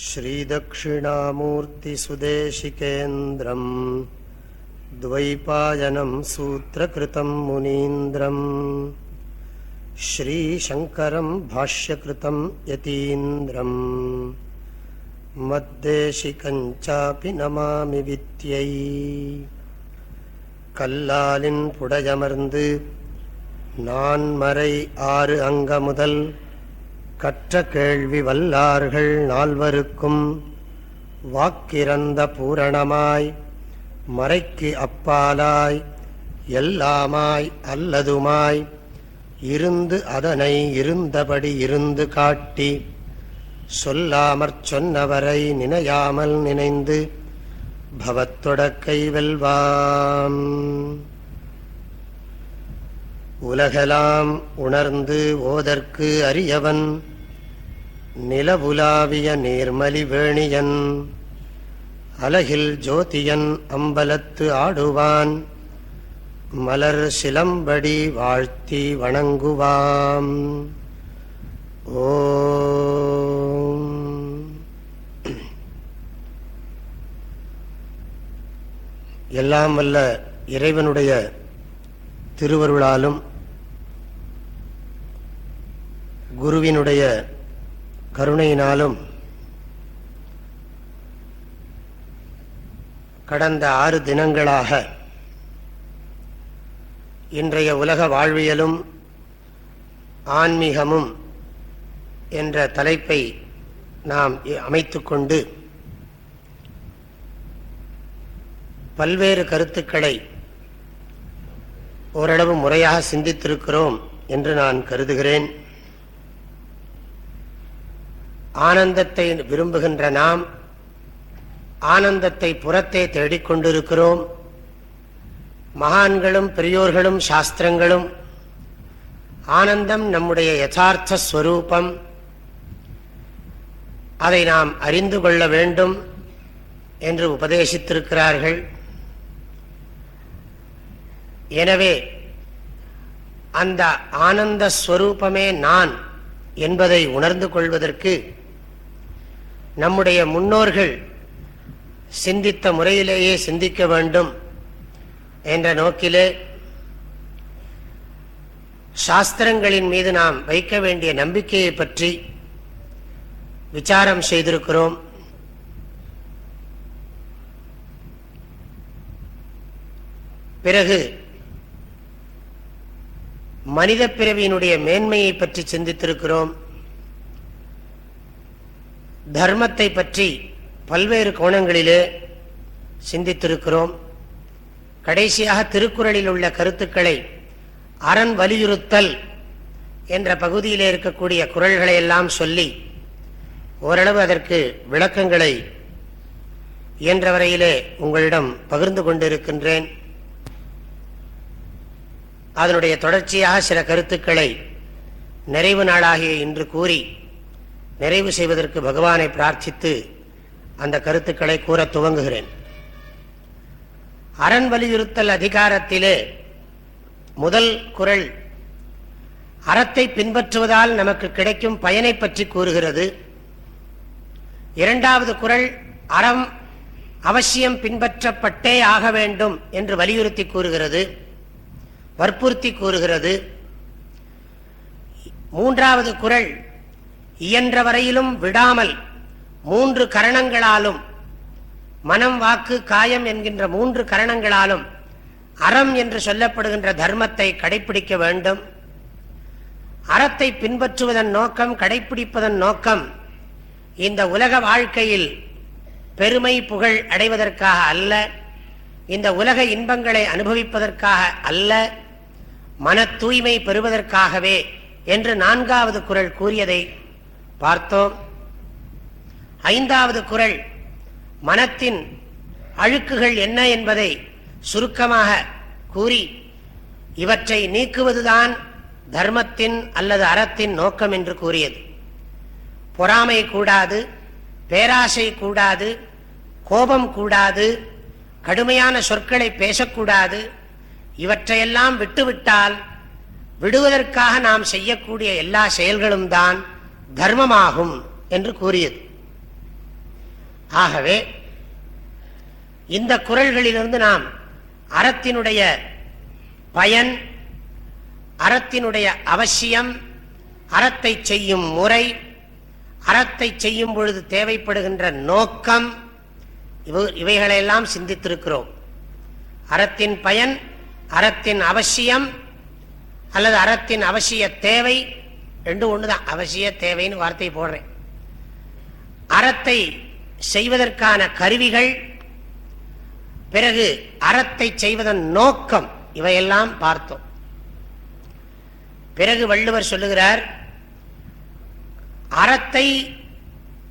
श्रीदक्षिणामूर्तिसुदेशिकेन्द्रम् द्वैपायनम् सूत्रकृतम् मुनीन्द्रम् श्रीशङ्करम् भाष्यकृतम् यतीन्द्रम् मद्देशिकम् चापि नमामि वित्यै कल्लालिन् पुडयमर्द नान्मरै आरु अङ्गमुदल् கற்ற கேள்வி வல்லார்கள் நால்வருக்கும். வாக்கிறந்த பூரணமாய் மறைக்கு அப்பாலாய் எல்லாமாய் அல்லதுமாய் இருந்து அதனை இருந்தபடி இருந்து காட்டி சொல்லாமற் சொன்னவரை நினையாமல் நினைந்து பவத்தொடக்கை வெல்வாம். உலகலாம் உணர்ந்து ஓதற்கு அறியவன் நிலவுலாவிய நீர்மலி வேணியன். அலகில் ஜோதியன் அம்பலத்து ஆடுவான். மலர் சிலம்படி வாழ்த்தி வணங்குவாம். ஓ எல்லாம் வல்ல இறைவனுடைய திருவருளாலும் குருவினுடைய கருணையினாலும் கடந்த ஆறு தினங்களாக இன்றைய உலக வாழ்வியலும் ஆன்மீகமும் என்ற தலைப்பை நாம் அமைத்துக்கொண்டு பல்வேறு கருத்துக்களை ஓரளவு முறையாக சிந்தித்திருக்கிறோம் என்று நான் கருதுகிறேன். ஆனந்தத்தை விரும்புகின்ற நாம் ஆனந்தத்தை புறத்தே தேடிக்கொண்டிருக்கிறோம் மகான்களும் பெரியோர்களும் சாஸ்திரங்களும் ஆனந்தம் நம்முடைய யதார்த்த ஸ்வரூபம். அதை நாம் அறிந்து கொள்ள வேண்டும் என்று உபதேசித்திருக்கிறார்கள். எனவே அந்த ஆனந்த ஸ்வரூபமே நான் என்பதை உணர்ந்து கொள்வதற்கு நம்முடைய முன்னோர்கள் சிந்தித்த முறையிலேயே சிந்திக்க வேண்டும் என்ற நோக்கிலே சாஸ்திரங்களின் மீது நாம் வைக்க வேண்டிய நம்பிக்கையை பற்றி விசாரம் செய்திருக்கிறோம். பிறகு மனித பிறவியினுடைய மேன்மையை பற்றி சிந்தித்திருக்கிறோம். தர்மத்தை பற்றி பல்வேறு கோணங்களிலே சிந்தித்திருக்கிறோம். கடைசியாக திருக்குறளில் உள்ள கருத்துக்களை அரண் வலியுறுத்தல் என்ற பகுதியிலே இருக்கக்கூடிய குரல்களை எல்லாம் சொல்லி ஓரளவு அதற்கு விளக்கங்களை இயன்ற வரையிலே உங்களிடம் பகிர்ந்து கொண்டிருக்கின்றேன். அதனுடைய தொடர்ச்சியாக சில கருத்துக்களை நிறைவு நாளாகிய இன்று கூறி நிறைவு செய்வதற்கு பகவானை பிரார்த்தித்து அந்த கருத்துக்களை கூற துவங்குகிறேன். அரண் வலியுறுத்தல் அதிகாரத்திலே முதல் குரல் அறத்தை பின்பற்றுவதால் நமக்கு கிடைக்கும் பயனை பற்றி கூறுகிறது. இரண்டாவது குரல் அறம் அவசியம் பின்பற்றப்பட்டே ஆக வேண்டும் என்று வலியுறுத்தி கூறுகிறது வற்புறுத்தி கூறுகிறது. மூன்றாவது குரல் இயன்ற வரையிலும் விடாமல் மூன்று கரணங்களாலும் மனம் வாக்கு காயம் என்கின்ற மூன்று கரணங்களாலும் அறம் என்று சொல்லப்படுகின்ற தர்மத்தை கடைபிடிக்க வேண்டும். அறத்தை பின்பற்றுவதன் நோக்கம் கடைபிடிப்பதன் நோக்கம் இந்த உலக வாழ்க்கையில் பெருமை புகழ் அடைவதற்காக அல்ல. இந்த உலக இன்பங்களை அனுபவிப்பதற்காக அல்ல. மன தூய்மை பெறுவதற்காகவே என்று நான்காவது குரல் கூறியதை பார்த்தோம். ஐந்தாவது குரல் மனத்தின் அழுக்குகள் என்ன என்பதை சுருக்கமாக கூறி இவற்றை நீக்குவதுதான் தர்மத்தின் அல்லது அறத்தின் நோக்கம் என்று கூறியது. பொறாமை கூடாது பேராசை கூடாது கோபம் கூடாது கடுமையான சொற்களை பேசக்கூடாது இவற்றையெல்லாம் விட்டுவிட்டால் விடுவதற்காக நாம் செய்யக்கூடிய எல்லா செயல்களும் தான் தர்மமாகும் என்று கூறியது. ஆகவே இந்த குரல்களிலிருந்து நாம் அறத்தினுடைய பயன் அறத்தினுடைய அவசியம் அறத்தை செய்யும் முறை அறத்தை செய்யும் பொழுது தேவைப்படுகின்ற நோக்கம் இவைகளையெல்லாம் சிந்தித்திருக்கிறோம். அறத்தின் பயன் அறத்தின் அவசியம் அல்லது அறத்தின் அவசிய தேவை ரெண்டு ஒண்ணுதான். அவசிய தேவைன்னு வார்த்தை போடுறேன். அறத்தை செய்வதற்கான கருவிகள் பிறகு அறத்தை செய்வதன் நோக்கம் இவையெல்லாம் பார்த்தோம். பிறகு வள்ளுவர் சொல்லுகிறார் அறத்தை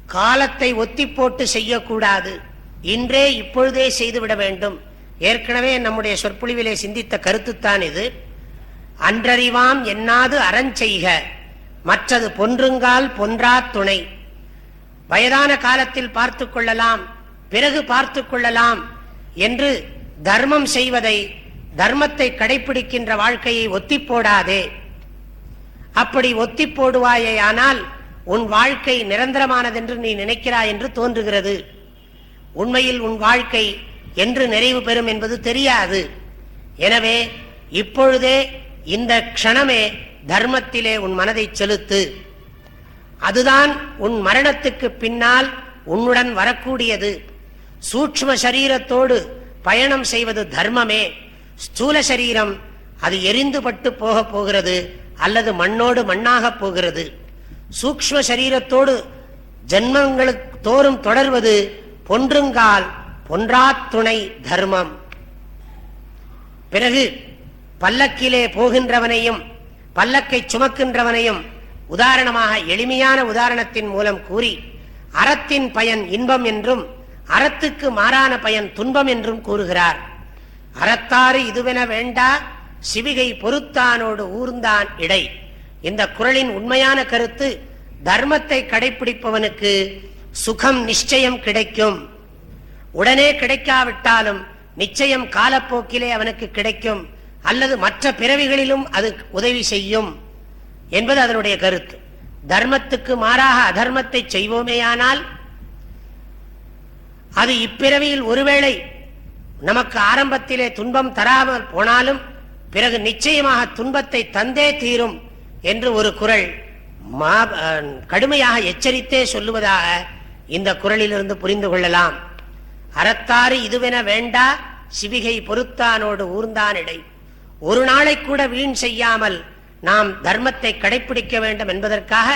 காலத்தை ஒத்தி போட்டு செய்யக்கூடாது. இன்றே இப்பொழுதே செய்துவிட வேண்டும். ஏற்கனவே நம்முடைய சொற்பொழிவிலே சிந்தித்த கருத்துத்தான் இது. அன்றறிவாம் என்னாது அறஞ்செய்க. மற்றது பொன்றுங்கால் பொன்றா துணை. வயதான காலத்தில் பார்த்து கொள்ளலாம் பிறகு பார்த்து கொள்ளலாம் என்று தர்மம் செய்வதை தர்மத்தை கடைபிடிக்கின்ற வாழ்க்கையை ஒத்தி போடாதே. அப்படி ஒத்தி போடுவாயே ஆனால் உன் வாழ்க்கை நிரந்தரமானதென்று நீ நினைக்கிறாய் என்று தோன்றுகிறது. உண்மையில் உன் வாழ்க்கை என்று நிறைவு பெறும் என்பது தெரியாது. எனவே இப்பொழுதே இந்த க்ஷணமே தர்மத்திலே உன் மனதை செலுத்து. அதுதான் உன் மரணத்துக்கு பின்னால் உன்னுடன் வரக்கூடியது. சூட்ச்ம சரீரத்தோடு பயணம் செய்வது தர்மமே. ஸ்தூல சரீரம் அது எரிந்துபட்டு போக போகிறது அல்லது மண்ணோடு மண்ணாக போகிறது. சூக்ம சரீரத்தோடு ஜென்மங்களுக்கு தோறும் தொடர்வது பொன்றுங்கால் பொன்றாத்துணை தர்மம். பிறகு பல்லக்கிலே போகின்றவனையும் பல்லக்கை சுமக்கின்றவனையும் உதாரணமாக எளிமையான உதாரணத்தின் மூலம் கூறி அறத்தின் பயன் இன்பம் என்றும் அறத்துக்கு மாறான பயன் துன்பம் என்றும் கூறுகிறார். அறத்தாறு இதுவென வேண்டா சிவிகை பொறுத்தானோடு ஊர்ந்தான் இடை. இந்த குரலின் உண்மையான கருத்து தர்மத்தை கடைபிடிப்பவனுக்கு சுகம் நிச்சயம் கிடைக்கும். உடனே கிடைக்காவிட்டாலும் நிச்சயம் காலப்போக்கிலே அவனுக்கு கிடைக்கும். அல்லது மற்ற பிறவிகளிலும் அது உதவி செய்யும் என்பது அதனுடைய கருத்து. தர்மத்துக்கு மாறாக அதர்மத்தை செய்வோமேயானால் அது இப்பிறவியில் ஒருவேளை நமக்கு ஆரம்பத்திலே துன்பம் தராமல் போனாலும் பிறகு நிச்சயமாக துன்பத்தை தந்தே தீரும் என்று ஒரு குரல் கடுமையாக எச்சரித்தே சொல்லுவதாக இந்த குரலிலிருந்து புரிந்து கொள்ளலாம். அறத்தாறு இதுவென வேண்டா சிவிகை பொறுத்தானோடு ஊர்ந்தானிடை. ஒரு நாளை கூட வீண் செய்யாமல் நாம் தர்மத்தை கடைபிடிக்க வேண்டும் என்பதற்காக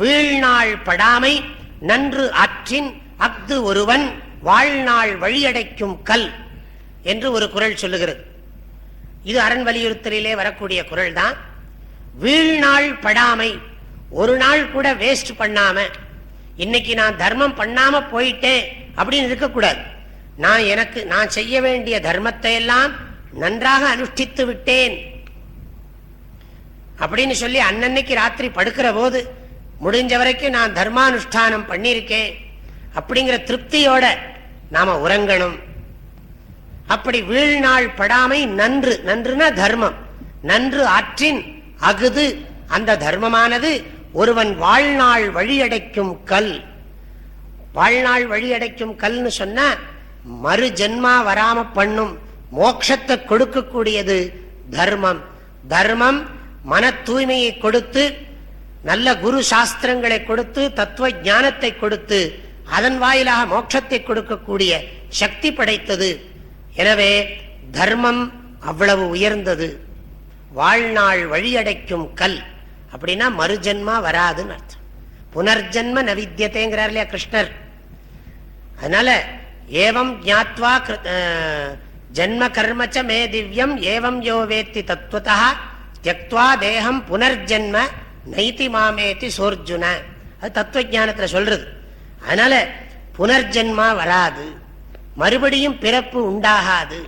வீழ்நாள் படாமை நன்று ஆற்றின் அஃது ஒருவன் வாழ்நாள் வழியடைக்கும் கல் என்று ஒரு குரல் சொல்லுகிறது. இது அரண் வலியுறுத்தலிலே வரக்கூடிய குரல் தான். வீழ்நாள் படாமை ஒரு நாள் கூட வேஸ்ட் பண்ணாம இன்னைக்கு நான் தர்மம் பண்ணாம போயிட்டேன் அப்படின்னு இருக்கக்கூடாது. நான் எனக்கு நான் செய்ய வேண்டிய தர்மத்தை எல்லாம் நன்றாக அனுஷ்டித்து விட்டேன். அப்படின்னு சொல்லி அன்னன்னைக்கு ராத்திரி படுக்கிற போது முடிஞ்ச வரைக்கும் நான் தர்மானுஷ்டானம் பண்ணியிருக்கேன். அப்படிங்கிற திருப்தியோட நாம உறங்கணும். அப்படி வீழ்நாள் படாமை நன்று. நன்றுனா தர்மம். நன்று ஆற்றின் அகுது. அந்த தர்மமானது ஒருவன் வாழ்நாள் வழியடைக்கும் கல். வாழ்நாள் வழியடைக்கும் கல்னு சொன்ன மறு ஜென்மா வராம பண்ணும். மோட்சத்தை கொடுக்கக்கூடியது தர்மம். தர்மம் மன தூய்மையை கொடுத்து நல்ல குரு சாஸ்திரங்களை கொடுத்து தத்துவ ஞானத்தை கொடுத்து அதன் வாயிலாக மோட்சத்தை கொடுக்கக்கூடிய சக்தி படைத்தது. எனவே தர்மம் அவ்வளவு உயர்ந்தது. வாழ்நாள் வழியடைக்கும் கல். அப்படின்னா மறுஜன்மா வராதுன்னு அர்த்தம். புனர்ஜன்ம நவித்தியத்தைங்கிறார் இல்லையா கிருஷ்ணர்? அதனால ஏவம் ஜாத்வா ஜன்ம கர்மச்ச மே திவ்யம் ஏவம் யோ வேத்தி தத்துவத்தா தியக்துவா தேகம் புனர்ஜென்ம நைத்தி மாமேத்தி சோர்ஜுன. அது தத்துவ ஜானத்துல சொல்றது. அதனால புனர்ஜென்மா வராது. மறுபடியும் பிறப்பு உண்டாகாது.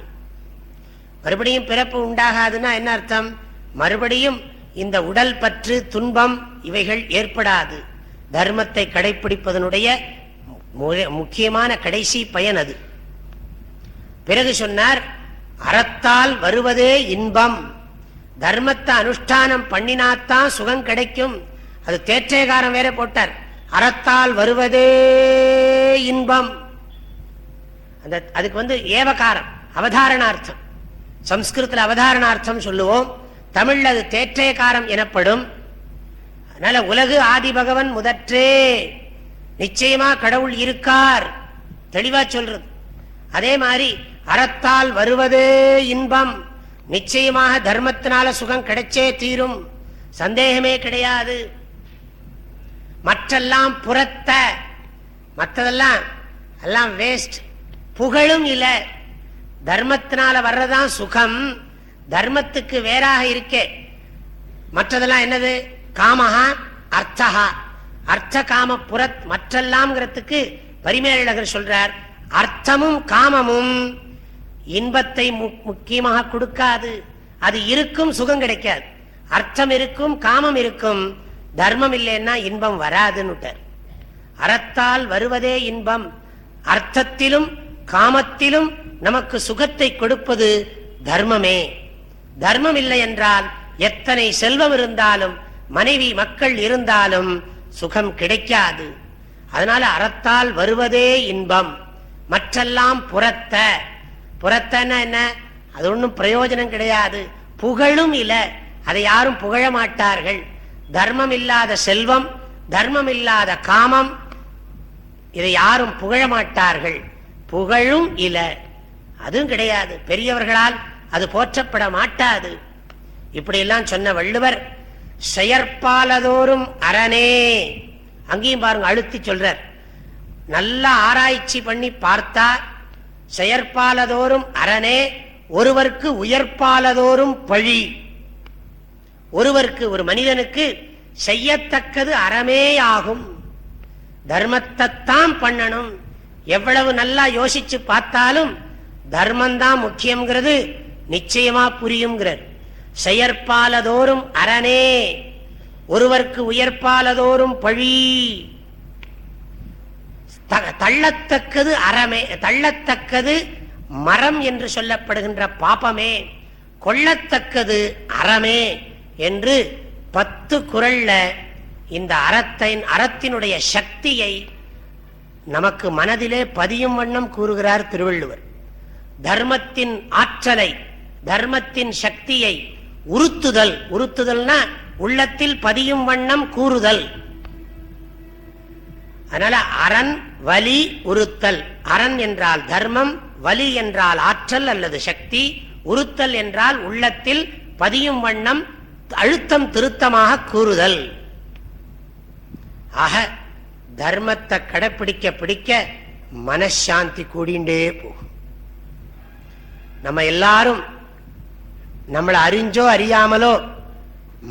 மறுபடியும் பிறப்பு உண்டாகாதுன்னா என்ன அர்த்தம்? மறுபடியும் இந்த உடல் பற்று துன்பம் இவைகள் ஏற்படாது. தர்மத்தை கடைபிடிப்பதனுடைய முக்கியமான கடைசி பயன் அது. பிறகு சொன்னார் அறத்தால் வருவதே இன்பம். தர்மத்தை அனுஷ்டானம் பண்ணினாத்தான் சுகம் கிடைக்கும். அது தேற்றேகாரம் வேற போட்டார். அறத்தால் வருவதே இன்பம். அந்த அதுக்கு வந்து ஏவகாரம் அவதாரணார்த்தம். சம்ஸ்கிருத்தில் அவதாரணார்த்தம் சொல்லுவோம். தமிழ்ல அது தேற்றேகாரம் எனப்படும். அதனால உலகு ஆதி பகவன் முதற்றே. நிச்சயமா கடவுள் இருக்கார். தெளிவா சொல்றது. அதே மாதிரி அறத்தால் வருவதே இன்பம். நிச்சயமாக தர்மத்தினால சுகம் கிடைச்சே தீரும். சந்தேகமே கிடையாது. மற்றெல்லாம் புறத்த. மற்றதெல்லாம் எல்லாம் வேஸ்ட் புகழும் இல்லை தர்மத்தினால வர்றதான் சுகம். தர்மத்துக்கு வேறாக இருக்கே. மற்றதெல்லாம் என்னது? காமஹா அர்த்தஹா. அர்த்த காம புறத் மற்றெல்லாம்ங்கிறதுக்கு பரிமேலழகர் சொல்றார். அர்த்தமும் காமமும். இன்பத்தை முக்கியமாக கொடுக்காது. அது இருக்கும் சுகம் கிடைக்காது. அர்த்தம் இருக்கும் காமம் இருக்கும். தர்மம் இல்லைன்னா இன்பம் வராதுன்னு அறத்தால் வருவதே இன்பம். அர்த்தத்திலும் காமத்திலும் நமக்கு சுகத்தை கொடுப்பது தர்மமே. தர்மம் இல்லை என்றால் எத்தனை செல்வம் இருந்தாலும் மனைவி மக்கள் இருந்தாலும் சுகம் கிடைக்காது. அதனால அறத்தால் வருவதே இன்பம். மற்றெல்லாம் புறத்த. புறத்தன என்ன? அது ஒன்றும் பிரயோஜனம் கிடையாது. புகழும் இல்லை அதை யாரும் புகழ மாட்டார்கள். தர்மம் இல்லாத செல்வம் தர்மம் இல்லாத காமம் இதை யாரும் புகழ மாட்டார்கள். புகழும் இல்லை அதுவும் கிடையாது. பெரியவர்களால் அது போற்றப்பட மாட்டாது. இப்படியெல்லாம் சொன்ன வள்ளுவர் செயற்பாலதோறும் அரணே. அங்கேயும் பாருங்க அழுத்தி சொல்றார். நல்ல ஆராய்ச்சி பண்ணி பார்த்தா செயற்பாலதோறும் அரணே ஒருவர்க்கு உயர்ப்பாலதோறும் பழி. ஒருவருக்கு ஒரு மனிதனுக்கு செய்யத்தக்கது அறமேயாகும். தர்மத்தைத்தான் பண்ணணும். எவ்வளவு நல்லா யோசிச்சு பார்த்தாலும் தர்மந்தான் முக்கியங்கிறது நிச்சயமா புரியுங்கிறார் செயற்பாலதோறும் அரணே ஒருவர்க்கு உயர்ப்பாலதோறும் பழி. தள்ளத்தக்கது அறமே தள்ளத்தக்கது மரம் என்று சொல்லப்படுகின்ற பாப்பமே கொள்ளத்தக்கது அறமே என்று பத்து குரல்ல இந்த அறத்தின் அறத்தினுடைய சக்தியை நமக்கு மனதிலே பதியும் வண்ணம் கூறுகிறார் திருவள்ளுவர். தர்மத்தின் ஆற்றலை தர்மத்தின் சக்தியை உறுத்துதல் உறுத்துதல்னா உள்ளத்தில் பதியும் வண்ணம் கூறுதல். அதனால அரண் வலி உறுத்தல். அரண் என்றால் தர்மம் வலி என்றால் ஆற்றல் அல்லது சக்தி உறுத்தல் என்றால் உள்ளத்தில் பதியும் வண்ணம் அழுத்தம் திருத்தமாக கூறுதல். ஆக தர்மத்தை கடைப்பிடிக்க பிடிக்க மனசாந்தி கூடிண்டே போகும். நம்ம எல்லாரும் நம்மளை அறிஞ்சோ அறியாமலோ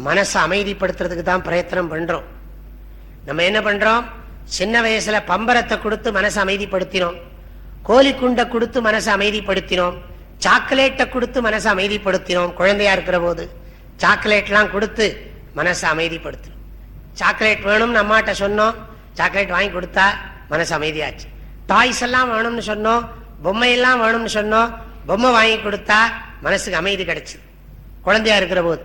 மனசை அமைதிப்படுத்துறதுக்கு தான் பிரயத்தனம் பண்றோம். நம்ம என்ன பண்றோம்? சின்ன வயசுல பம்பரத்தை கொடுத்து மனசை அமைதிப்படுத்தினோம். கோழிக்குண்டை கொடுத்து மனசை அமைதிப்படுத்தினோம். சாக்லேட்டை கொடுத்து மனசை அமைதிப்படுத்தினோம் குழந்தையா இருக்கிற போது. சாக்லேட்லாம் கொடுத்து மனசை அமைதிப்படுத்தினோம். சாக்லேட் வேணும்னு அம்மாட்ட சொன்னோம். சாக்லேட் வாங்கி கொடுத்தா மனசு அமைதியாச்சு. டாய்ஸ் எல்லாம் வேணும்னு சொன்னோம். பொம்மையெல்லாம் வேணும்னு சொன்னோம். பொம்மை வாங்கி கொடுத்தா மனசுக்கு அமைதி கிடைச்சு குழந்தையா இருக்கிற போது.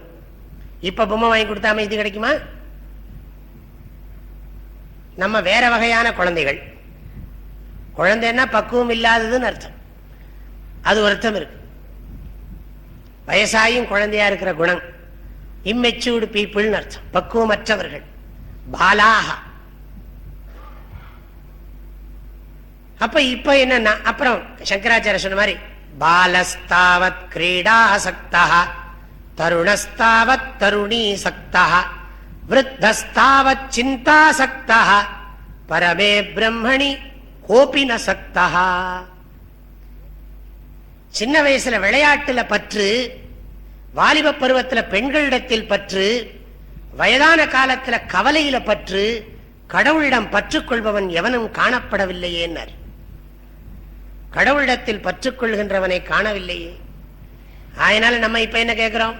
இப்ப பொம்மை வாங்கி கொடுத்தா அமைதி கிடைக்குமா? நம்ம வேற வகையான குழந்தைகள். குழந்தைன்னா பக்குவம் இல்லாததுன்னு அர்த்தம். அது ஒரு அர்த்தம் இருக்கு. வயசாயும் குழந்தையா இருக்கிற குணம் இம்மெச்சூர்டு பீப்புள் அர்த்தம். பக்குவமற்றவர்கள். பாலாக. அப்ப இப்ப என்னன்னா அப்புறம் சங்கராச்சாரிய சொன்ன மாதிரி பாலஸ்தாவத் கிரீடா சக்தா தருணஸ்தாவத் தருணி சக்தா விருத்தஸ்தாவத் சிந்தாசக்தா பரமே பிரம்மணி கோபின சக்தா சின்ன வயசுல விளையாட்டுல பற்று வாலிப பருவத்துல பெண்களிடத்தில் பற்று வயதான காலத்துல கவலையில பற்று கடவுளிடம் பற்றுக்கொள்பவன் எவனும் காணப்படவில்லையேன்னர். கடவுளிடத்தில் பற்றுக்கொள்கின்றவனை காணவில்லையே. அதனால நம்ம இப்ப என்ன கேட்கிறோம்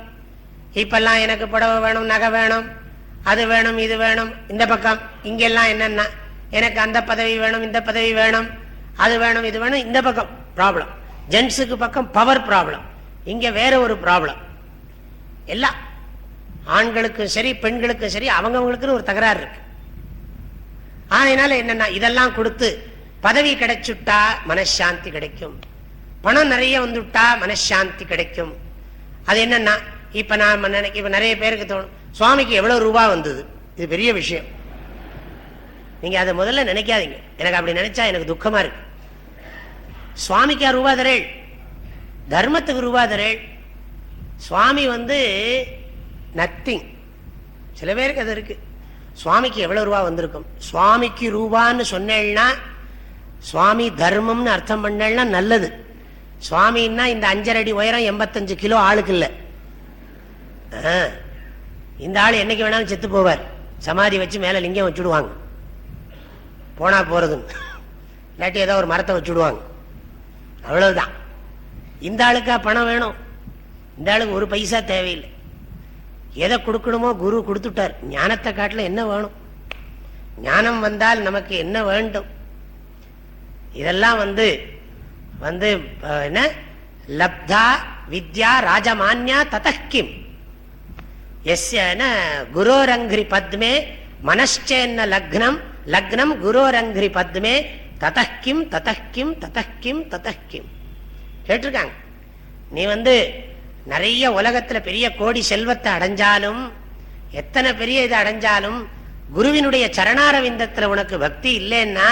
இப்பெல்லாம் எனக்கு புடவை வேணும் நகை வேணும் அது வேணும் இது வேணும். இந்த பக்கம். இங்கெல்லாம் என்னென்ன எனக்கு அந்த பதவி வேணும் இந்த பதவி வேணும். அது வேணும் இது வேணும். இந்த பக்கம். ப்ராப்ளம் ஜென்ஸுக்கு பக்கம் பவர் ப்ராப்ளம் இங்க வேற ஒரு ப்ராப்ளம் எல்லாம். ஆண்களுக்கும் சரி பெண்களுக்கும் சரி அவங்கவுங்களுக்குன்னு ஒரு தகராறு இருக்கு. அதனால என்னன்னா இதெல்லாம் கொடுத்து பதவி கிடைச்சுட்டா மனசாந்தி கிடைக்கும். பணம் நிறைய வந்துவிட்டா மனசாந்தி கிடைக்கும். அது என்னன்னா இப்ப நான் நினைக்க இப்ப நிறைய பேருக்கு தோணும் சுவாமிக்கு எவ்வளவு ரூபா வந்தது? இது பெரிய விஷயம். நீங்க அதை முதல்ல நினைக்காதீங்க. எனக்கு அப்படி நினைச்சா எனக்கு துக்கமா இருக்கு. சுவாமிக்கா ரூபா தரேள்? தர்மத்துக்கு ரூபா தரேள்? சுவாமி வந்து நத்திங். சில பேருக்கு அது இருக்கு. சுவாமிக்கு எவ்வளவு ரூபா வந்திருக்கும்? சுவாமிக்கு ரூபான்னு சொன்னேன்னா சுவாமி தர்மம்னு அர்த்தம் பண்ணேன்னா நல்லது. சுவாமின்னா இந்த அஞ்சரை அடி உயரம் எண்பத்தஞ்சு கிலோ ஆளுக்கு இல்லை. இந்த ஆள் என்னைக்கு வேணாலும் செத்து போவார். சமாதி வச்சு மேல லிங்கம் வச்சுடுவாங்க. போனா போறதுன்னு இல்லாட்டி ஏதோ ஒரு மரத்தை வச்சுடுவாங்க. அவ்வளவுதான். இந்த ஆளுக்கா பணம் வேணும். இந்த ஆளுக்கு ஒரு பைசா தேவையில்லை. எதை கொடுக்கணுமோ குரு கொடுத்துட்டார். ஞானத்தை காட்டில் என்ன வேணும்? ஞானம் வந்தால் நமக்கு என்ன வேண்டும்? இதெல்லாம் வந்து வந்து என்ன? லப்தா வித்யா ராஜமான்யா ததக்கிம் எஸ்யன குரோரங்கிரி பத்மே மனச்சேன்ன லக்னம் லக்னம் குரோரங்கிரி பத்மே ததக்கிம் ததக்கிம் ததக்கிம் ததக்கிம் கேட்டிருக்காங்க? நீ வந்து நிறைய உலகத்துல பெரிய கோடி செல்வத்தை அடைஞ்சாலும் எத்தனை பெரிய இது அடைஞ்சாலும் குருவினுடைய சரணாரவிந்தத்துல உனக்கு பக்தி இல்லைன்னா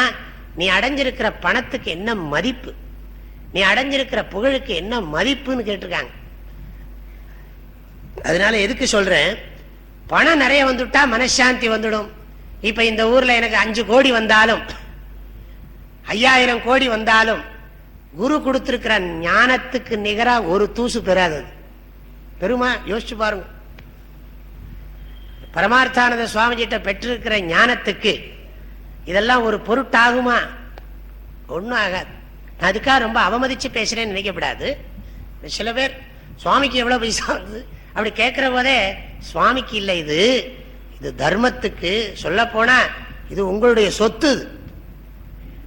நீ அடைஞ்சிருக்கிற பணத்துக்கு என்ன மதிப்பு? நீ அடைஞ்சிருக்கிற புகழுக்கு என்ன மதிப்புன்னு கேட்டிருக்காங்க. அதனால எதுக்கு சொல்றேன்? பணம் நிறைய வந்துட்டா மனசாந்தி வந்துடும். இப்ப இந்த ஊர்ல எனக்கு அஞ்சு கோடி வந்தாலும் ஐயாயிரம் கோடி வந்தாலும் குரு கொடுத்திருக்கிற ஞானத்துக்கு நிகரா ஒரு தூசு பெறாதது பெருமா? யோசிச்சு பாருங்க. பரமார்த்தானந்த சுவாமிஜிட்ட பெற்றிருக்கிற ஞானத்துக்கு இதெல்லாம் ஒரு பொருட்டாகுமா? ஒன்றும் ஆகாது. நான் அதுக்காக ரொம்ப அவமதிச்சு பேசுறேன்னு நினைக்கப்படாது. சில பேர் சுவாமிக்கு எவ்வளோ பைசா வருது? அப்படி கேட்கிற போதே சுவாமிக்கு இல்லை இது. இது தர்மத்துக்கு சொல்ல போனா இது உங்களுடைய சொத்து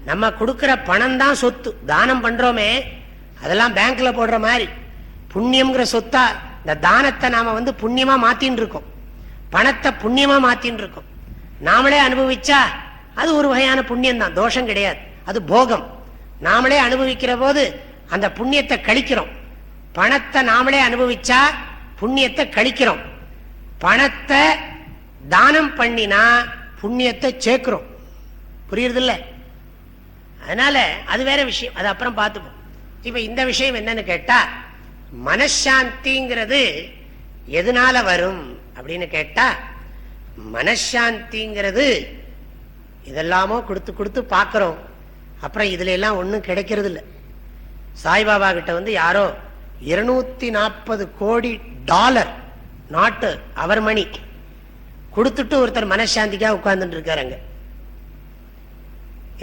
நம்ம கொடுக்கிற பணம் தான் சொத்து. தானம் பண்றோமே அதெல்லாம் பேங்க்ல போடுற மாதிரி. புண்ணியம்ங்கிற சொத்தா இந்த தானத்தை நாம வந்து புண்ணியமா மாத்தின்னு இருக்கோம். பணத்தை புண்ணியமா மாத்தின்னு இருக்கோம். நாமளே அனுபவிச்சா அது ஒரு வகையான புண்ணியம் தான் தோஷம் கிடையாது. அது போகம். நாமளே அனுபவிக்கிற போது அந்த புண்ணியத்தை கழிக்கிறோம். பணத்தை நாமளே அனுபவிச்சா புண்ணியத்தை கழிக்கிறோம். பணத்தை தானம் பண்ணினா புண்ணியத்தை சேர்க்கிறோம். புரியுறது இல்லை அதனால அது வேற விஷயம். அது அப்புறம் பார்த்துப்போம். இப்ப இந்த விஷயம் என்னன்னு கேட்டா மனசாந்திங்கிறது எதனால வரும் அப்படின்னு கேட்டா மனசாந்திங்கிறது இதெல்லாமோ கொடுத்து கொடுத்து பார்க்கிறோம். அப்புறம் இதுல எல்லாம் ஒன்றும் கிடைக்கிறது இல்லை சாய்பாபா கிட்ட வந்து யாரோ இருநூத்தி நாற்பது கோடி டாலர் நாட்டு அவர் மணி கொடுத்துட்டு ஒருத்தர் மனசாந்திக்காக உட்கார்ந்துட்டு இருக்காருங்க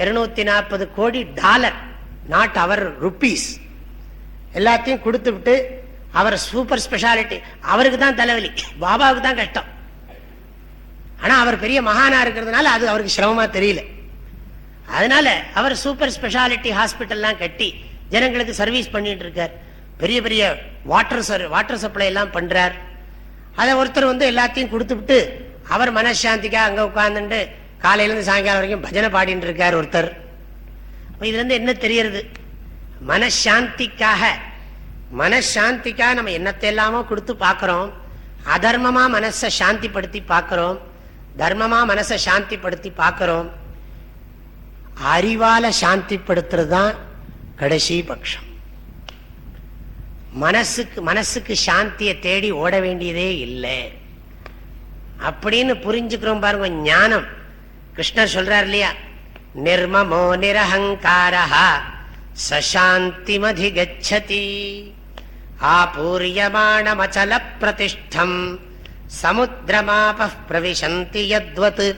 இருநூத்தி நாற்பது கோடி டாலர் நாட் அவர் ருப்பீஸ். எல்லாத்தையும் கொடுத்து விட்டு அவர் சூப்பர் ஸ்பெஷாலிட்டி. அவருக்கு தான் தலைவலி. பாபாவுக்கு தான் கஷ்டம். ஆனா அவர் பெரிய மகானா இருக்கிறதுனால அது அவருக்கு சிரமமா தெரியல. அதனால அவர் சூப்பர் ஸ்பெஷாலிட்டி ஹாஸ்பிட்டல்லாம் கட்டி ஜனங்களுக்கு சர்வீஸ் பண்ணிட்டு இருக்கார். பெரிய பெரிய வாட்டர் சர் வாட்டர் சப்ளை எல்லாம் பண்றார். அதை ஒருத்தர் வந்து எல்லாத்தையும் கொடுத்து விட்டு அவர் மனசாந்திக்காக அங்கே உட்காந்துட்டு காலையிலேருந்து சாயங்காலம் வரைக்கும் பஜனை பாடிட்டு இருக்கார் ஒருத்தர். அப்போ இதுலேருந்து என்ன தெரியறது மனசாந்திக்காக மனசாந்திக்காக நம்ம என்னத்தை எல்லாமோ கொடுத்து பார்க்குறோம். அதர்மமாக மனசை சாந்திப்படுத்தி பார்க்குறோம். தர்மமாக மனசை சாந்திப்படுத்தி பார்க்குறோம். அறிவால சாந்திப்படுத்துறது தான் கடைசி பட்சம் மனசுக்கு மனசுக்கு சாந்தியை தேடி ஓட வேண்டியதே இல்லை. அப்படின்னு புரிஞ்சுக்கிறோம் பாருங்க ஞானம். கிருஷ்ணர் சொல்றார் இல்லையா? நிர்மமோ நிரஹங்காரா சசாந்திமதிகச்சதி ஆபூரியமாணமச்சல பிரதிஷ்டம் சமுத்திரமாப பிரவிசந்தி யத்வத்.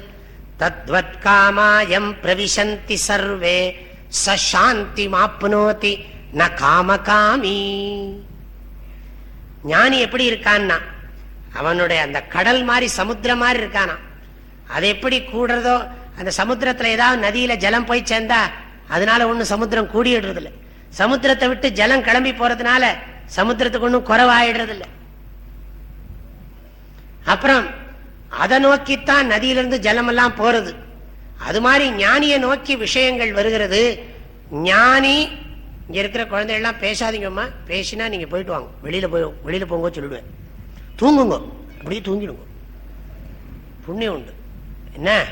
தத்வத் காமாயம் பிரவிசந்தி சர்வே. சசாந்தி மாப்னோதி ந காமகாமி. ஞானி எப்படி இருக்கான்னா? அவனுடைய அந்த கடல் மாதிரி சமுத்திரம் மாதிரி இருக்கானா? அது எப்படி கூடுறதோ அந்த சமுத்திரத்துல ஏதாவது நதியில ஜலம் போய் சேர்ந்தா அதனால ஒண்ணு சமுத்திரம் கூடிடுறது இல்லை சமுத்திரத்தை விட்டு ஜலம் கிளம்பி போறதுனால சமுத்திரத்துக்கு ஒன்றும் குறவாயிடுறது இல்லை அப்புறம் அதை நோக்கித்தான் நதியிலிருந்து ஜலம் எல்லாம் போறது. அது மாதிரி ஞானியை நோக்கி விஷயங்கள் வருகிறது. ஞானி இங்க இருக்கிற குழந்தைகள்லாம் பேசாதீங்கம்மா. பேசினா நீங்க போயிட்டு வாங்க. வெளியில போய் வெளியில போங்க சொல்லிடுவேன். தூங்குங்க. அப்படியே தூங்கிடுங்க. புண்ணியம் உண்டு. என்ன?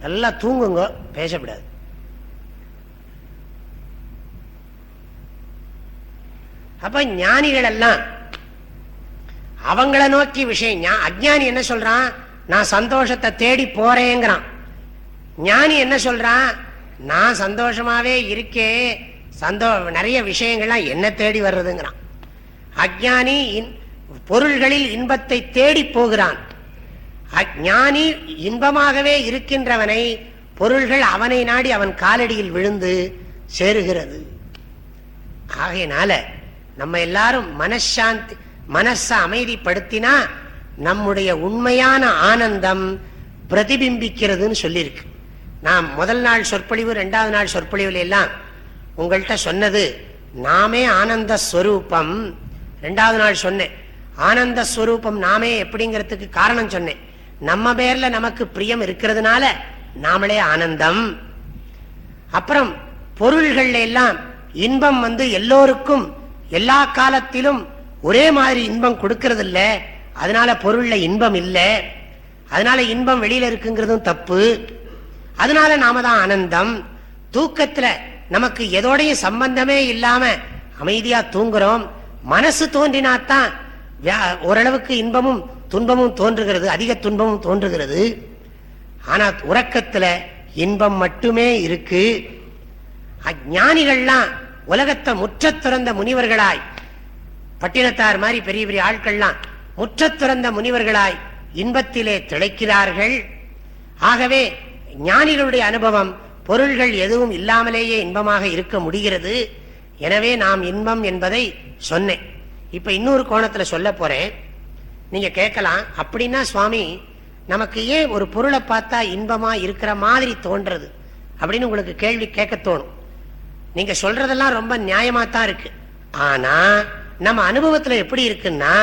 நல்லா தூங்குங்க. பேசப்படாது அப்ப ஞானிகள் எல்லாம் அவங்கள நோக்கி விஷயம் அஜானி என்ன சொல்றான்? நான் சந்தோஷத்தை தேடி போறேங்கிறான். ஞானி என்ன சொல்றான்? நான் சந்தோஷமாவே இருக்கே. சந்தோ நிறைய விஷயங்கள்லாம் என்ன தேடி வர்றதுங்கிறான். அஜானி பொருள்களில் இன்பத்தை தேடி போகிறான். அஜானி இன்பமாகவே இருக்கின்றவனை பொருள்கள் அவனை நாடி அவன் காலடியில் விழுந்து சேருகிறது. ஆகையினால நம்ம எல்லாரும் மனசாந்தி மனச அமைதிப்படுத்தினா நம்முடைய உண்மையான ஆனந்தம் பிரதிபிம்பிக்கிறதுன்னு சொல்லியிருக்கு. நான் முதல் நாள் சொற்பொழிவு ரெண்டாவது நாள் சொற்பொழிவுல எல்லாம் உங்கள்கிட்ட சொன்னது நாமே ஆனந்த ஸ்வரூபம். ரெண்டாவது நாள் சொன்னேன். ஆனந்த ஸ்வரூபம் நாமே எப்படிங்கிறதுக்கு காரணம் சொன்னேன். நம்ம பேர்ல நமக்கு பிரியம் இருக்கிறதுனால நாமளே ஆனந்தம். அப்புறம் பொருள்கள் எல்லாம் இன்பம் வந்து எல்லோருக்கும் எல்லா காலத்திலும் ஒரே மாதிரி இன்பம் கொடுக்கறது இல்ல அதனால பொருள்ல இன்பம் இல்லை. அதனால இன்பம் வெளியில இருக்குங்கிறதும் தப்பு. அதனால நாம தான் ஆனந்தம். தூக்கத்துல நமக்கு எதோடையும் சம்பந்தமே இல்லாம அமைதியா தூங்குறோம். மனசு தோன்றினாத்தான் ஓரளவுக்கு இன்பமும் துன்பமும் தோன்றுகிறது அதிக துன்பமும் தோன்றுகிறது. ஆனா உறக்கத்துல இன்பம் மட்டுமே இருக்கு. அஞ்ஞானிகள்லாம் உலகத்தை முற்ற துறந்த முனிவர்களாய் பட்டினத்தார் மாதிரி பெரிய பெரிய ஆட்கள்லாம் முற்ற துறந்த முனிவர்களாய் இன்பத்திலே திளைக்கிறார்கள். ஆகவே ஞானிகளுடைய அனுபவம் பொருள்கள் எதுவும் இல்லாமலேயே இன்பமாக இருக்க முடிகிறது. எனவே நாம் இன்பம் என்பதை சொன்னேன். இப்ப இன்னொரு கோணத்துல சொல்ல போறேன். நீங்க கேட்கலாம் அப்படின்னா சுவாமி நமக்கு ஏன் ஒரு பொருளை பார்த்தா இன்பமா இருக்கிற மாதிரி தோன்றது? அப்படின்னு உங்களுக்கு கேள்வி கேட்க தோணும். நீங்க சொல்றதெல்லாம் ரொம்ப நியாயமா தான் இருக்கு. ஆனா நம்ம அனுபவத்துல எப்படி இருக்குன்னா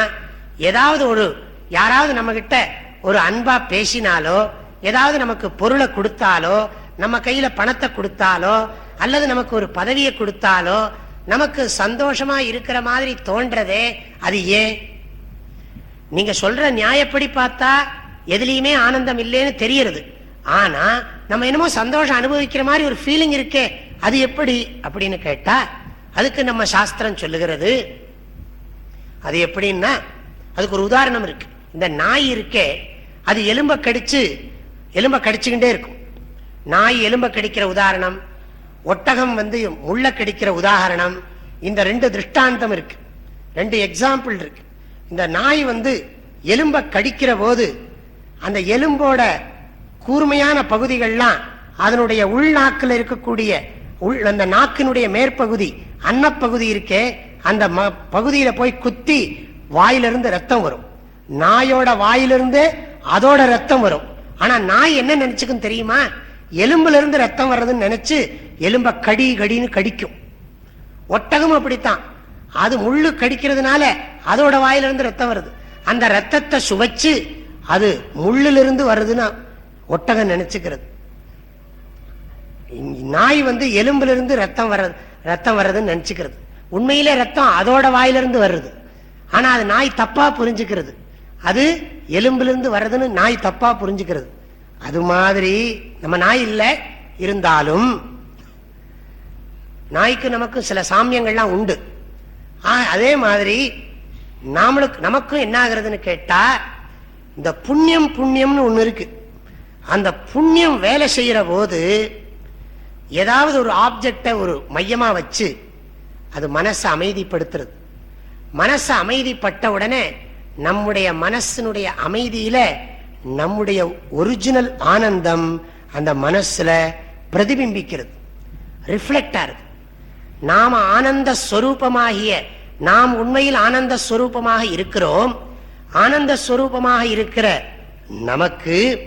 ஏதாவது ஒரு யாராவது நம்ம கிட்ட ஒரு அன்பா பேசினாலோ ஏதாவது நமக்கு பொருளை கொடுத்தாலோ நம்ம கையில பணத்தை கொடுத்தாலோ அல்லது நமக்கு ஒரு பதவியை கொடுத்தாலோ நமக்கு சந்தோஷமா இருக்கிற மாதிரி தோன்றதே அது ஏன்? நீங்க சொல்ற நியாயப்படி பார்த்தா எதுலையுமே ஆனந்தம் இல்லைன்னு தெரியறது ஆனா நம்ம என்னமோ சந்தோஷம் அனுபவிக்கிற மாதிரி ஒரு ஃபீலிங் இருக்கே அது எப்படி அப்படின்னு கேட்டா அதுக்கு நம்ம சாஸ்திரம் சொல்லுகிறது அது எப்படின்னா அதுக்கு ஒரு உதாரணம் இருக்கு. இந்த நாய் இருக்கே அது எலும்ப கடிச்சு எலும்ப கடிச்சுக்கிட்டே இருக்கும். நாய் எலும்ப கடிக்கிற உதாரணம் ஒட்டகம் வந்து முள்ள கடிக்கிற உதாரணம் இந்த ரெண்டு திருஷ்டாந்தம் இருக்கு. ரெண்டு எக்ஸாம்பிள் இருக்கு. இந்த நாய் வந்து எலும்ப கடிக்கிற போது அந்த எலும்போட கூர்மையான பகுதிகள்லாம் அதனுடைய உள்நாக்கில் இருக்கக்கூடிய உள் அந்த நாக்கினுடைய மேற்பகுதி அன்னப்பகுதி இருக்கே அந்த பகுதியில போய் குத்தி வாயிலிருந்து ரத்தம் வரும். நாயோட வாயிலிருந்து அதோட ரத்தம் வரும். ஆனா நாய் என்ன நினைச்சுக்கும் தெரியுமா? எலும்புல இருந்து ரத்தம் வர்றதுன்னு நினைச்சு எலும்ப கடி கடின்னு கடிக்கும். ஒட்டகம் அப்படித்தான். அது முள்ளு கடிக்கிறதுனால அதோட வாயிலிருந்து ரத்தம் வருது. அந்த ரத்தத்தை சுவைச்சு அது முள்ளிலிருந்து வருதுன்னா ஒட்டகம் நினைச்சுக்கிறது. நாய் வந்து எலும்புல இருந்து ரத்தம் வர்றது ரத்தம் வர்றதுன்னு நினைச்சுக்கிறது. உண்மையிலே ரத்தம் அதோட வாயிலிருந்து வருது. ஆனா அது நாய் தப்பா புரிஞ்சுக்கிறது. அது எலும்பிலிருந்து வர்றதுன்னு நாய் தப்பா புரிஞ்சுக்கிறது. அது மாதிரி நம்ம நாய் இல்லை இருந்தாலும் நாய்க்கு நமக்கு சில சாமியங்கள்லாம் உண்டு. அதே மாதிரி நாமளுக்கு நமக்கும் என்ன ஆகுறதுன்னு கேட்டா இந்த புண்ணியம் புண்ணியம்னு ஒண்ணு இருக்கு. அந்த புண்ணியம் வேலை செய்யற போது ஏதாவது ஒரு ஆப்ஜெக்டை ஒரு மையமா வச்சு அது மனசை அமைதிப்படுத்துறது. மனசை அமைதிப்பட்ட உடனே நம்முடைய மனசினுடைய அமைதியில நம்முடைய ஒரிஜினல் ஆனந்தம் அந்த மனசுல பிரதிபிம்பிக்கிறது. ரிஃப்ளெக்ட் ஆகுது நாம ஆனந்த ஸ்வரூபமாகிய நாம் உண்மையில் ஆனந்த ஸ்வரூபமாக இருக்கிறோம். ஆனந்த ஸ்வரூபமாக இருக்கிற நமக்கு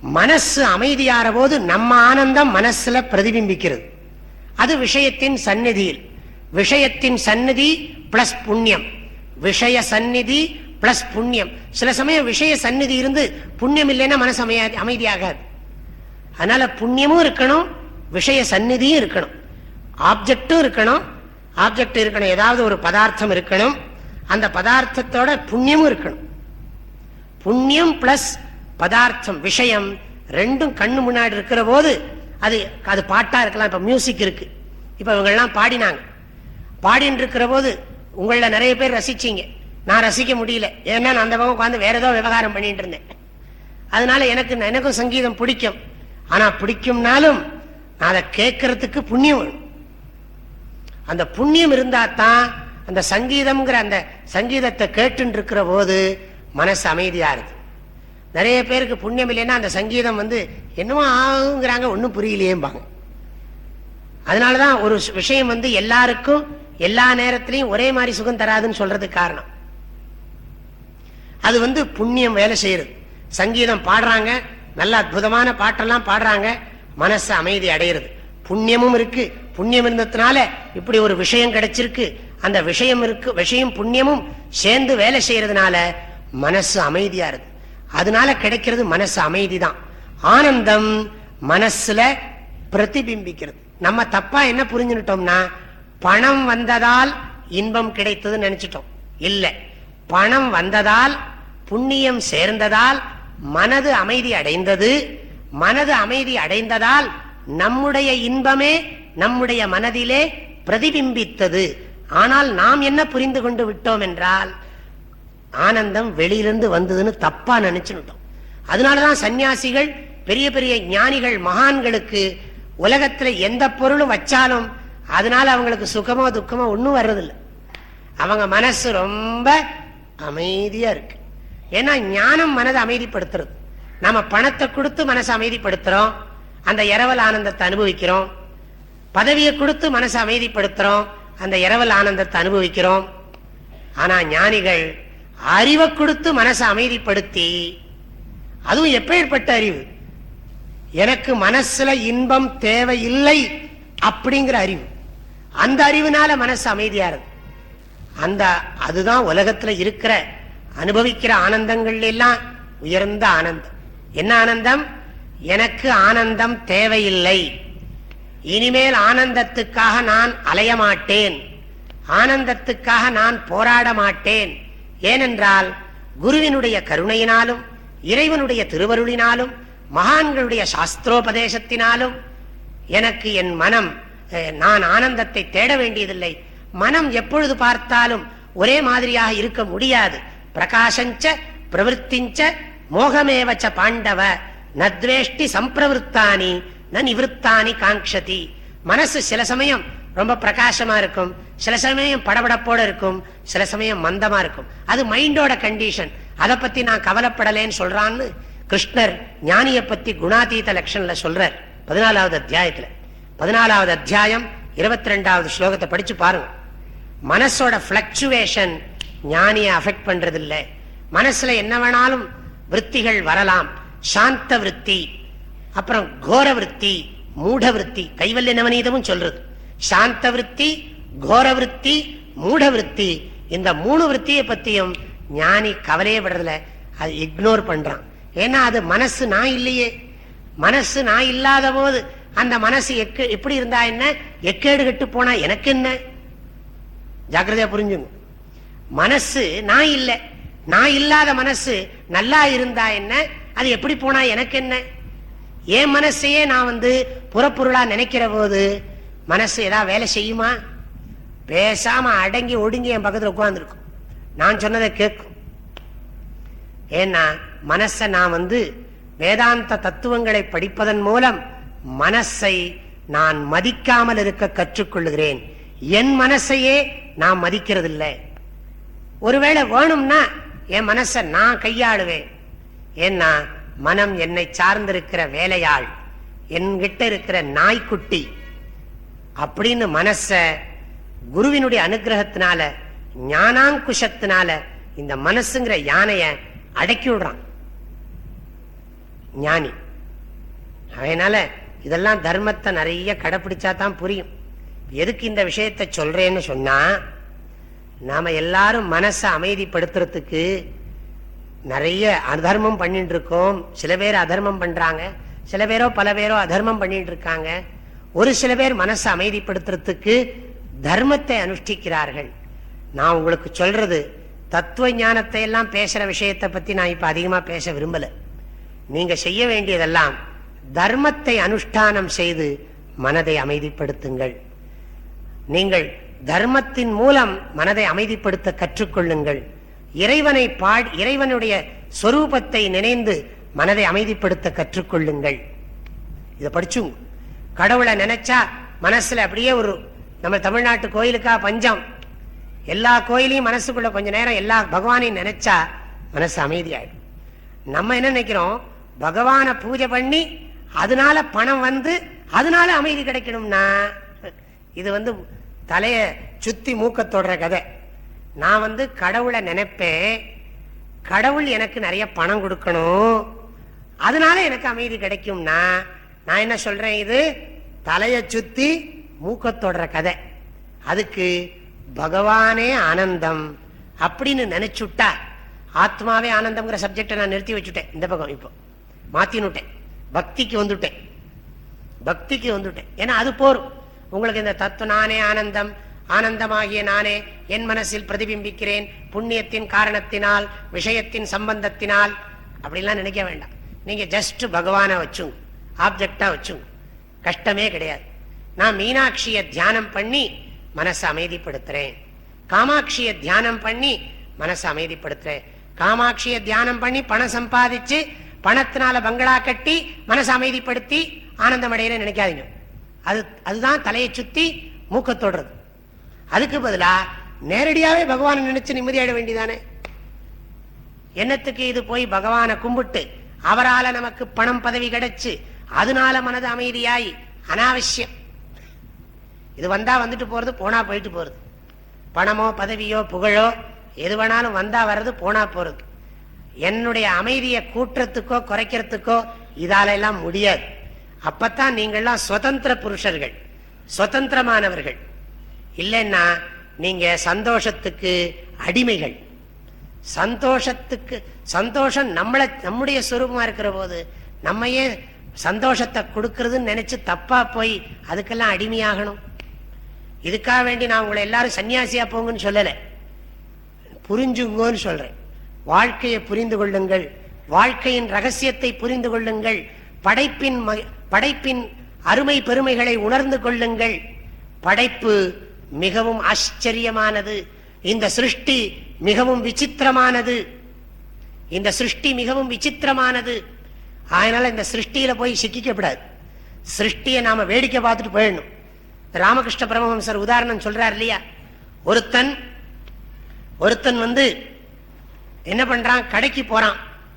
மனசு அமைதியாற போது நம்ம ஆனந்தம் மனசுல பிரதிபிம்பிக்கிறது. அது விஷயத்தின் சந்நிதியில். விஷயத்தின் சந்நிதி பிளஸ் புண்ணியம். விஷய சந்நிதி பிளஸ் புண்ணியம். சில சமயம் விஷய சந்நிதி இருந்து புண்ணியம் இல்லைன்னா மனசு அமையா அமைதியாகாது. அதனால புண்ணியமும் இருக்கணும் விஷய சந்நிதியும் இருக்கணும். ஆப்ஜெக்டும் இருக்கணும் ஆப்ஜெக்ட் இருக்கணும். ஏதாவது ஒரு பதார்த்தம் இருக்கணும் அந்த பதார்த்தத்தோட புண்ணியமும் இருக்கணும். புண்ணியம் பிளஸ் பதார்த்தம் விஷயம் ரெண்டும் கண்ணு முன்னாடி இருக்கிற போது அது அது பாட்டா இருக்கலாம். இப்ப மியூசிக் இருக்கு. இப்ப இவங்கெல்லாம் பாடினாங்க. பாடின்னு இருக்கிற போது உங்கள நிறைய பேர் ரசிச்சீங்க. நான் ரசிக்க முடியல. ஏன்னா நான் அந்த பக்கம் உட்காந்து வேற ஏதோ விவகாரம் பண்ணிட்டு இருந்தேன். அதனால எனக்கு எனக்கும் சங்கீதம் பிடிக்கும். ஆனா பிடிக்கும்னாலும் நான் அதை கேட்கறதுக்கு புண்ணியம் வேணும். அந்த புண்ணியம் இருந்தா தான் அந்த சங்கீதம்ங்கிற அந்த சங்கீதத்தை கேட்டு இருக்கிற போது மனசு அமைதியா இருக்கு. நிறைய பேருக்கு புண்ணியம் இல்லைன்னா அந்த சங்கீதம் வந்து என்னமோ ஆகுங்கிறாங்க ஒன்றும் புரியலையேம்பாங்க. அதனாலதான் ஒரு விஷயம் வந்து எல்லாருக்கும் எல்லா நேரத்திலையும் ஒரே மாதிரி சுகம் தராதுன்னு சொல்றதுக்கு காரணம். அது வந்து புண்ணியம் வேலை செய்யறது. சங்கீதம் பாடுறாங்க நல்ல அற்புதமான பாட்டெல்லாம் பாடுறாங்க மனசு அமைதி அடையிறது. புண்ணியமும் இருக்கு. புண்ணியம் இருந்ததுனால இப்படி ஒரு விஷயம் கிடைச்சிருக்கு. அந்த விஷயம் இருக்கு விஷயம் புண்ணியமும் சேர்ந்து வேலை செய்யறதுனால மனசு அமைதியா இருக்கு. அதனால கிடைக்கிறது மனசு அமைதி தான் ஆனந்தம் மனசுல பிரதிபிம்பிக்கிறது. நம்ம தப்பா என்ன புரிஞ்சுட்டோம்னா பணம் வந்ததால் இன்பம் கிடைத்ததுன்னு நினைச்சிட்டோம். இல்ல பணம் வந்ததால் புண்ணியம் சேர்ந்ததால் மனது அமைதி அடைந்தது. மனது அமைதி அடைந்ததால் நம்முடைய இன்பமே நம்முடைய மனதிலே பிரதிபிம்பித்தது. ஆனால் நாம் என்ன புரிந்து கொண்டு விட்டோம் என்றால் ஆனந்தம் வெளியிலிருந்து வந்ததுன்னு தப்பா நினைச்சுட்டோம் அதனாலதான் சன்னியாசிகள் பெரிய பெரிய ஞானிகள் மகான்களுக்கு உலகத்துல எந்த பொருளும் வச்சாலும் அதனால அவங்களுக்கு சுகமோ துக்கமோ ஒன்றும் வர்றதில்லை. அவங்க மனசு ரொம்ப அமைதியா இருக்கு. ஏன்னா ஞானம் மனதை அமைதிப்படுத்துறது. நம்ம பணத்தை கொடுத்து மனசை அமைதிப்படுத்துறோம். அந்த இரவல் ஆனந்தத்தை அனுபவிக்கிறோம். பதவியை கொடுத்து மனசை அமைதிப்படுத்துறோம். அந்த இரவல் ஆனந்தத்தை அனுபவிக்கிறோம். ஆனா ஞானிகள் அறிவை கொடுத்து மனசை அமைதிப்படுத்தி அதுவும் எப்பேற்பட்ட அறிவு? எனக்கு மனசுல இன்பம் தேவையில்லை அப்படிங்கிற அறிவு. அந்த அறிவுனால மனசு அமைதியா இருக்கு. அந்த அதுதான் உலகத்துல இருக்கிற அனுபவிக்கிற ஆனந்தங்கள் எல்லாம் உயர்ந்த ஆனந்தம். என்ன ஆனந்தம்? எனக்கு ஆனந்தம் தேவையில்லை. இனிமேல் ஆனந்தத்துக்காக நான் அலைய மாட்டேன். ஆனந்தத்துக்காக நான் போராட மாட்டேன். ஏனென்றால் குருவினுடைய கருணையினாலும் இறைவனுடைய திருவருளினாலும் மகான்களுடைய சாஸ்திரோபதேசத்தினாலும் எனக்கு என் மனம் நான் ஆனந்தத்தை தேட வேண்டியதில்லை. மனம் எப்பொழுது பார்த்தாலும் ஒரே மாதிரியாக இருக்க முடியாது. பிரகாசஞ்ச பிரவருத்திஞ்ச மோகமேவச்ச பாண்டவ நத்வேஷ்டி சம்பிரவருத்தானி ந நிவத்தானி காங்ஷதி மனசு சில சமயம் ரொம்ப பிரகாசமா இருக்கும் சில சமயம் படபடப்போட இருக்கும் சில சமயம் மந்தமா இருக்கும். அது மைண்டோட கண்டிஷன். அதை பத்தி நான் கவலைப்படலேன்னு சொல்றான்னு கிருஷ்ணர் ஞானிய பத்தி குணாதீத லட்சன்ல சொல்றார் பதினாலாவது அத்தியாயத்துல. பதினாலாவது அத்தியாயம் இருபத்தி ரெண்டாவது ஸ்லோகத்தை படிச்சு பாருங்க. மனசோட பிளக்சுவேஷன் ஞானியை அஃபெக்ட் பண்றதில்ல. மனசுல என்ன வேணாலும் விற்த்திகள் வரலாம். சாந்த விற்பி அப்புறம் கோர விற்பி மூட விற்பி கைவல்ய நவநீதமும் சொல்றது. சாந்த விற்பி கோர விற்பி மூட விற்பி இந்த மூணு விற்த்தியை பத்தியும் ஞானி கவலையே படுறதுல அது இக்னோர் பண்றான். ஏன்னா அது மனசு நான் இல்லையே. மனசு நான் இல்லாத போது அந்த மனசு எப்படி இருந்தா என்ன? எக்கேடு கட்டு போனா எனக்கு என்ன? ஜாக்கிரதையா புரிஞ்சுங்க. மனசு நான் இல்லை. நான் இல்லாத மனசு நல்லா இருந்தா என்ன? அது எப்படி போனா எனக்கு என்ன? என் மனசையே நான் வந்து புறப்பொருளா நினைக்கிற போது மனசு ஏதாவது வேலை செய்யுமா? பேசாம அடங்கி ஒடுங்கி என் பக்கத்தில் உட்காந்துருக்கும் நான் சொன்னதை கேட்கும். ஏன்னா மனசை நான் வந்து வேதாந்த தத்துவங்களை படிப்பதன் மூலம் மனசை நான் மதிக்காமல் இருக்க கற்றுக்கொள்ளுகிறேன். என் மனசையே நான் மதிக்கிறதில்லை. ஒருவேளை வேணும்னா என் மனசை நான் கையாளுவேன். ஏன்னா மனம் என்னை சார்ந்திருக்கிற வேலையாள் என்கிட்ட இருக்கிற நாய்க்குட்டி அப்படின்னு மனச குருவினுடைய அனுகிரகத்தினால ஞானாங்குஷத்தினால இந்த மனசுங்கிற யானைய அடக்கி விடுறான். ஞானி. அதனால இதெல்லாம் தர்மத்தை நிறைய கடைபிடிச்சா தான் புரியும். எதுக்கு இந்த விஷயத்தை சொல்றேன்னு சொன்னா நாம எல்லாரும் மனசை அமைதிப்படுத்துறதுக்கு நிறைய அதர்மம் பண்ணிட்டு இருக்கோம் சில பேர் அதர்மம் பண்றாங்க. சில பேரோ பல பேரோ அதர்மம் பண்ணிட்டு இருக்காங்க ஒரு சில பேர் மனசை அமைதிப்படுத்துறதுக்கு தர்மத்தை அனுஷ்டிக்கிறார்கள். நான் உங்களுக்கு சொல்றது தத்துவ ஞானத்தை எல்லாம் பேசுற விஷயத்தை பத்தி நான் இப்ப அதிகமா பேச விரும்பல. நீங்க செய்ய வேண்டியதெல்லாம் தர்மத்தை அனுஷ்டானம் செய்து மனதை அமைதிப்படுத்துங்கள். நீங்கள் தர்மத்தின் மூலம் மனதை அமைதிப்படுத்த கற்றுக்கொள்ளுங்கள். இறைவனை பாடி இறைவனுடைய சொரூபத்தை நினைந்து மனதை அமைதிப்படுத்த கற்றுக்கொள்ளுங்கள். இதை படிச்சுங்க. கடவுளை நினைச்சா மனசுல அப்படியே ஒரு நம்ம தமிழ்நாட்டு கோயிலுக்கா பஞ்சம். எல்லா கோயிலையும் மனசுக்குள்ள கொஞ்ச நேரம் எல்லா பகவானையும் நினைச்சா மனசு அமைதியாயிடும். நம்ம என்ன நினைக்கிறோம்? பகவானை பூஜை பண்ணி அதனால பணம் வந்து அதனால அமைதி கிடைக்கணும்னா இது வந்து தலைய சுத்தி மூக்க தொடுற கதை. நான் வந்து கடவுளை நினைப்பேன் கடவுள் எனக்கு நிறைய பணம் கொடுக்கணும். அதனால எனக்கு அமைதி கிடைக்கும்னா நான் என்ன சொல்றேன் இது? தலைய சுத்தி மூக்க கதை. அதுக்கு பகவானே ஆனந்தம் அப்படின்னு நினைச்சுட்டா ஆத்மாவே ஆனந்தம்ங்கிற சப்ஜெக்டை நான் நிறுத்தி வச்சுட்டேன். இந்த பக்கம் இப்போ. மாத்தினுட்டேன். பக்திக்கு வந்துட்டேன். பக்திக்கு வந்துட்டேன். ஏன்னா அது போரும். உங்களுக்கு இந்த தத்துவ நானே ஆனந்தம். ஆனந்தமாகிய நானே என் மனசில் பிரதிபிம்பிக்கிறேன். புண்ணியத்தின் காரணத்தினால் விஷயத்தின் சம்பந்தத்தினால். அப்படிலாம் நினைக்க வேண்டாம். நீங்க ஜஸ்ட் பகவானை வச்சுங்க. ஆப்ஜெக்டா வச்சுங்க. கஷ்டமே கிடையாது. நான் மீனாட்சியை தியானம் பண்ணி மனசை அமைதிப்படுத்துறேன். காமாட்சியை தியானம் பண்ணி மனசை அமைதிப்படுத்துறேன். காமாட்சியை தியானம் பண்ணி பணம் சம்பாதிச்சு பணத்தினால பங்களா கட்டி மனசை அமைதிப்படுத்தி ஆனந்தம் அடையிறேன்னு நினைக்காதீங்க. அது அதுதான் தலையை சுத்தி மூக்க தொடுறது. அதுக்கு பதிலா நேரடியாவே பகவானை நினைச்சு நிம்மதியாட வேண்டியதானே என்னத்துக்கு இது போய் பகவானை கும்பிட்டு அவரால நமக்கு பணம் பதவி கிடைச்சு அதனால மனது அமைதியாய் அனாவசியம். இது வந்தா வந்துட்டு போறது போனா போயிட்டு போறது. பணமோ பதவியோ புகழோ எது வேணாலும் வந்தா வர்றது போனா போறது. என்னுடைய அமைதியை கூட்டுறதுக்கோ குறைக்கிறதுக்கோ இதால எல்லாம் முடியாது. அப்பத்தான் நீங்கள்லாம் சுதந்திர புருஷர்கள் சுதந்திரமானவர்கள். இல்லைன்னா நீங்க சந்தோஷத்துக்கு அடிமைகள். சந்தோஷத்துக்கு சந்தோஷம் நம்மளை நம்முடைய சுரூபமா இருக்கிற போது நம்மையே சந்தோஷத்தை கொடுக்கறதுன்னு நினைச்சு தப்பா போய் அதுக்கெல்லாம் அடிமையாகணும்? இதுக்காக வேண்டி நான் உங்களை எல்லாரும் சன்னியாசியா போங்கன்னு சொல்லலை. புரிஞ்சுங்கன்னு சொல்றேன். வாழ்க்கையை புரிந்து கொள்ளுங்கள். வாழ்க்கையின் ரகசியத்தை புரிந்து கொள்ளுங்கள். படைப்பின் படைப்பின் அருமை பெருமைகளை உணர்ந்து கொள்ளுங்கள். படைப்பு மிகவும் ஆச்சரியமானது. இந்த சிருஷ்டி மிகவும் விசித்திரமானது. இந்த சிருஷ்டி மிகவும் விசித்திரமானது. அதனால இந்த சிருஷ்டியில போய் சிக்கிக்கப்படாது சிருஷ்டியை நாம வேடிக்கை பார்த்துட்டு போயிடணும். ராமகிருஷ்ண பரமஹம்சர் உதாரணம் சொல்றார் இல்லையா? ஒருத்தன் ஒருத்தன் வந்து என்ன பண்றான்? கடைக்கு போறான்.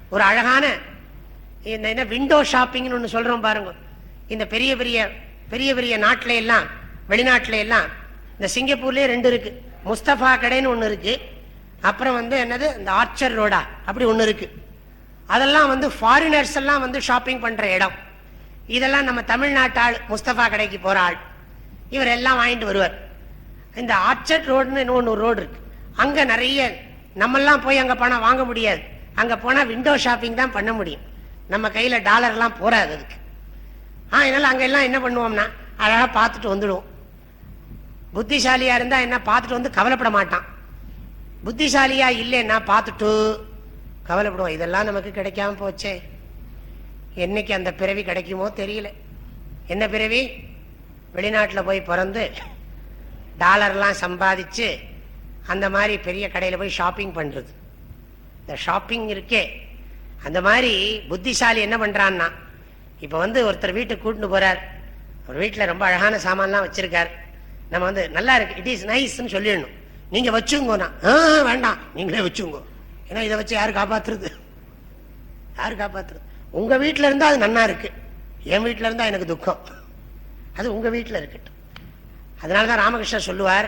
ஒரு அழகான இந்த என்ன விண்டோ ஷாப்பிங்னு ஒன்று சொல்கிறோம் பாருங்க. இந்த பெரிய பெரிய பெரிய பெரிய நாட்டில எல்லாம் வெளிநாட்டில எல்லாம் இந்த சிங்கப்பூர்லேயே ரெண்டு இருக்குது முஸ்தபா கடைன்னு ஒன்று இருக்குது அப்புறம் வந்து என்னது? இந்த ஆர்ச்சர் ரோடா அப்படி ஒன்று இருக்குது அதெல்லாம் வந்து ஃபாரினர்ஸ் எல்லாம் வந்து ஷாப்பிங் பண்ணுற இடம். இதெல்லாம் நம்ம தமிழ்நாட்டு ஆள் முஸ்தபா கடைக்கு போகிற ஆள். இவர் எல்லாம் வாங்கிட்டு வருவார். இந்த ஆர்ச்சர்ட் ரோடுன்னு இன்னொன்று ரோடு இருக்கு. அங்கே நிறைய நம்மெல்லாம் போய் அங்கே பணம் வாங்க முடியாது. அங்கே போனால் விண்டோ ஷாப்பிங் தான் பண்ண முடியும். நம்ம கையில டாலர் எல்லாம் போறாது அதுக்கு. ஆஹ் அதனால அங்கெல்லாம் என்ன பண்ணுவோம்னா அழகாக பார்த்துட்டு வந்துடுவோம். புத்திசாலியா இருந்தா என்ன பார்த்துட்டு வந்து கவலைப்பட மாட்டான். புத்திசாலியா இல்லைன்னா பார்த்துட்டு கவலைப்படுவோம் இதெல்லாம் நமக்கு கிடைக்காம போச்சே. என்னைக்கு அந்த பிறவி கிடைக்குமோ தெரியல. என்ன பிறவி? வெளிநாட்டில் போய் பிறந்து டாலர்லாம் சம்பாதிச்சு அந்த மாதிரி பெரிய கடையில் போய் ஷாப்பிங் பண்ணுறது இந்த ஷாப்பிங் இருக்கே. அந்த மாதிரி புத்திசாலி என்ன பண்ணுறான்னா இப்போ வந்து ஒருத்தர் வீட்டுக்கு கூட்டிட்டு போகிறார் ஒரு வீட்டில் ரொம்ப அழகான சாமான்லாம் வச்சுருக்கார். நம்ம வந்து நல்லா இருக்கு. இட் இஸ் நைஸ்ன்னு சொல்லிடணும். நீங்கள் வச்சுங்கோண்ணா ஆ வேண்டாம். நீங்களே வச்சுங்கோ. ஏன்னா இதை வச்சு யார் காப்பாற்றுறது யார் காப்பாற்றுறது உங்கள் வீட்டில் இருந்தால் அது நன்னா இருக்கு. என் வீட்டில் இருந்தால் எனக்கு துக்கம். அது உங்கள் வீட்டில் இருக்கட்டும். அதனால தான் ராமகிருஷ்ணன் சொல்லுவார்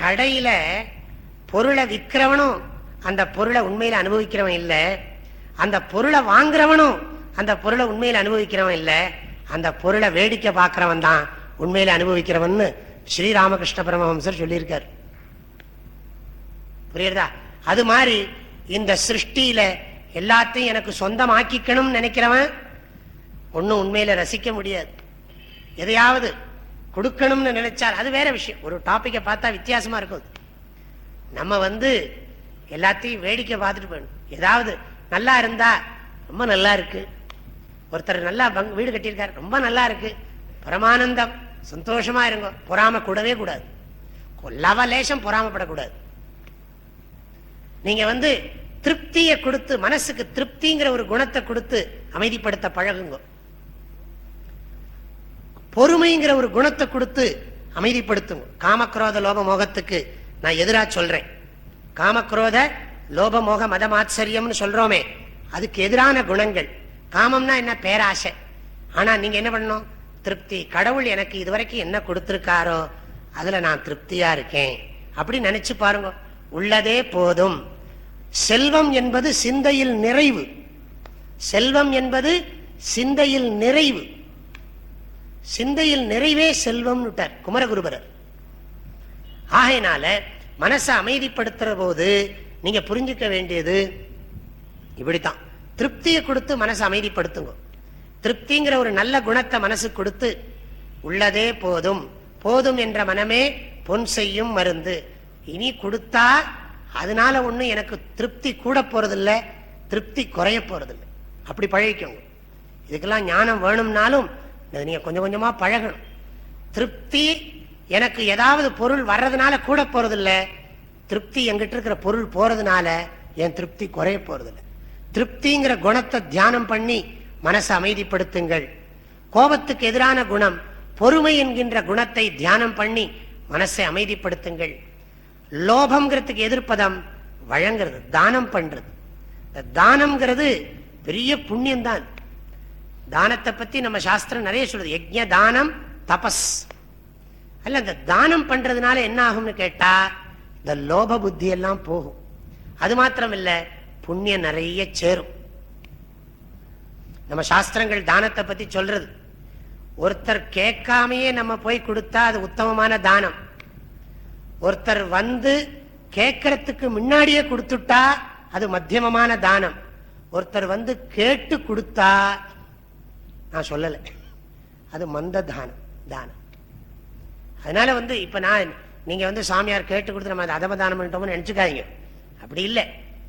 கடையில் பொருளை விற்கிறவனும் அந்த பொருளை உண்மையில் அனுபவிக்கிறவன் இல்லை. அந்த பொருளை வாங்குறவனும் அந்த பொருளை உண்மையில் அனுபவிக்கிறவன் இல்லை அந்த பொருளை வேடிக்கை பார்க்கிறவன் தான் உண்மையில அனுபவிக்கிறவன் ஸ்ரீராமகிருஷ்ண பரமஹம்சர் சொல்லியிருக்கார். புரியுறதா? அது மாதிரி இந்த சிருஷ்டியில எல்லாத்தையும் எனக்கு சொந்தமாக்கிக்கணும்னு நினைக்கிறவன் ஒன்னும் உண்மையில ரசிக்க முடியாது. எதையாவது கொடுக்கணும்னு நினைச்சால் அது வேற விஷயம். ஒரு டாபிக்கை பார்த்தா வித்தியாசமா இருக்கும். நம்ம வந்து எல்லாத்தையும் வேடிக்கை பார்த்துட்டு போயிடணும். ஏதாவது நல்லா இருந்தா ரொம்ப நல்லா இருக்கு. ஒருத்தர் நல்லா வீடு கட்டியிருக்காரு ரொம்ப நல்லா இருக்கு. பரமானந்தம் சந்தோஷமா இருங்க. பொறாம கூடவே கூடாது. லவலேசம் பொறாமப்படக்கூடாது. நீங்க வந்து திருப்தியை கொடுத்து மனசுக்கு திருப்திங்கிற ஒரு குணத்தை கொடுத்து அமைதிப்படுத்த பழகுங்க. பொறுமைங்கிற ஒரு குணத்தை கொடுத்து அமைதிப்படுத்துங்க. காமக்ரோத லோப மோகத்துக்கு நான் எதிரா சொல்றேன். காமக்ரோத லோபமோக மதமாச்சரியம்னு சொல்றோமே. அதுக்கு எதிரான குணங்கள். காமம்னா என்ன? பேராசை. ஆனா நீங்க என்ன பண்ணணும்? திருப்தி. கடவுள் எனக்கு இதுவரைக்கும் என்ன கொடுத்திருக்காரோ அதுல நான் திருப்தியா இருக்கேன். அப்படி நினைச்சு பாருங்க. உள்ளதே போதும். செல்வம் என்பது சிந்தையில் நிறைவு. செல்வம் என்பது சிந்தையில் நிறைவு. சிந்தையில் நிறைவே செல்வம் குமரகுருபரர். ஆகையினால மனசை அமைதிப்படுத்துற போது நீங்க புரிஞ்சுக்க வேண்டியது இப்படித்தான். திருப்தியை கொடுத்து மனசை அமைதிப்படுத்துங்க. திருப்திங்கிற ஒரு நல்ல குணத்தை மனசு கொடுத்து உள்ளதே போதும். போதும் என்ற மனமே பொன் செய்யும் மருந்து. இனி கொடுத்தா அதனால ஒண்ணு எனக்கு திருப்தி கூட போறதில்லை திருப்தி குறைய போறதில்லை. அப்படி பழகிக்கோங்க. இதுக்கெல்லாம் ஞானம் வேணும்னாலும் நீங்க கொஞ்சம் கொஞ்சமா பழகணும். திருப்தி எனக்கு ஏதாவது பொருள் வர்றதுனால கூட போறதில்லை திருப்தி எங்கிட்ட இருக்கிற பொருள் போறதுனால என் திருப்தி குறைய போறதில்லை. திருப்திங்கிற குணத்தை தியானம் பண்ணி மனசை அமைதிப்படுத்துங்கள். கோபத்துக்கு எதிரான குணம் பொறுமை என்கின்ற குணத்தை தியானம் பண்ணி மனசை அமைதிப்படுத்துங்கள். லோபம்ங்கிறதுக்கு எதிர்ப்பதம் வழங்குறது தானம் பண்றது. தானம்ங்கிறது பெரிய புண்ணியம் தான் தானத்தை பத்தி நம்ம சாஸ்திரம் நிறைய சொல்றது யஜ்ய தானம் தபஸ். அல்ல இந்த தானம் பண்றதுனால என்ன ஆகும்னு கேட்டா இந்த லோப புத்தி எல்லாம் போகும். அது மாத்திரம் இல்லை புண்ணியம் நிறைய சேரும். நம்ம சாஸ்திரங்கள் தானத்தை பத்தி சொல்றது. ஒருத்தர் கேட்காமையே நம்ம போய் கொடுத்தா அது உத்தமமான தானம். ஒருத்தர் வந்து கேட்கறதுக்கு முன்னாடியே கொடுத்துட்டா அது மத்தியமமான தானம். ஒருத்தர் வந்து கேட்டு கொடுத்தா நான் சொல்லலை. அது மந்த தானம் தானம். அதனால வந்து இப்ப நான் நீங்க வந்து சாமியார் கேட்டு கொடுத்து நம்ம அதை அதபதானம் பண்ணிட்டோம்னு நினச்சிக்காதீங்க. அப்படி இல்லை.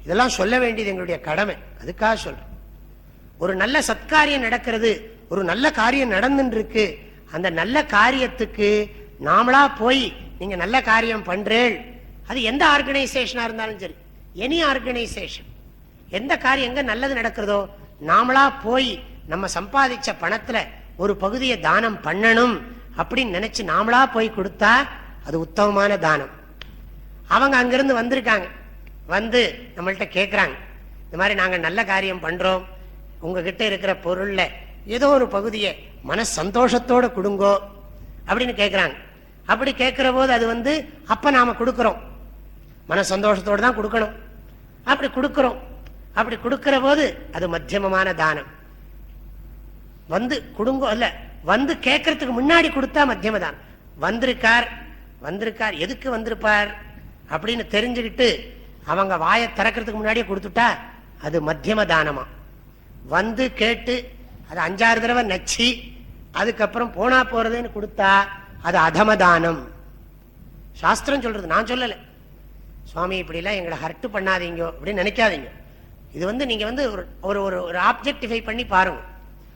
இதெல்லாம் சொல்ல வேண்டியது எங்களுடைய கடமை. அதுக்காக சொல்கிறேன் ஒரு நல்ல சத்காரியம் நடக்கிறது ஒரு நல்ல காரியம் நடந்துருக்கு இருக்கு அந்த நல்ல காரியத்துக்கு நாமளா போய் நீங்க நல்ல காரியம் பண்றேள். அது எந்த ஆர்கனைசேஷனா இருந்தாலும் சரி எனி ஆர்கனைசேஷன். எந்த காரியம் எங்க நல்லது நடக்கிறதோ நாமளா போய் நம்ம சம்பாதிச்ச பணத்துல ஒரு பகுதியை தானம் பண்ணணும் அப்படின்னு நினைச்சு நாமளா போய் கொடுத்தா அது உத்தமமான தானம். அவங்க அங்கிருந்து வந்திருக்காங்க. வந்து நம்மள்கிட்ட கேட்குறாங்க இந்த மாதிரி நாங்க நல்ல காரியம் பண்றோம். உங்ககிட்ட இருக்கிற பொருள்ல ஏதோ ஒரு பகுதியை மன சந்தோஷத்தோட கொடுங்கோ அப்படின்னு கேட்குறாங்க அப்படி கேட்குற போது அது வந்து அப்போ நாம கொடுக்குறோம். மன சந்தோஷத்தோடு தான் கொடுக்கணும். அப்படி கொடுக்குறோம். அப்படி கொடுக்கிற போது அது மத்தியமமான தானம். வந்து கொடுங்கோ அல்ல வந்து கேட்கறதுக்கு முன்னாடி கொடுத்தா மத்தியம தானம். வந்திருக்கார் வந்திருக்கார் எதுக்கு வந்திருப்பார் அப்படின்னு தெரிஞ்சுக்கிட்டு அவங்க வாயை திறக்கிறதுக்கு முன்னாடியே கொடுத்துட்டா அது மத்தியம தானமா. வந்து கேட்டு அது அஞ்சாறு தடவை நச்சு அதுக்கப்புறம் போனா போறதுன்னு கொடுத்தா அது அதமதானம் சாஸ்திரம் சொல்றது நான் சொல்லலை. சுவாமி இப்படிலாம் எங்களை ஹர்ட் பண்ணாதீங்க அப்படின்னு நினைக்காதீங்க. இது வந்து நீங்க வந்து ஒரு ஒரு ஒரு ஆப்ஜெக்டிஃபை பண்ணி பாருங்க.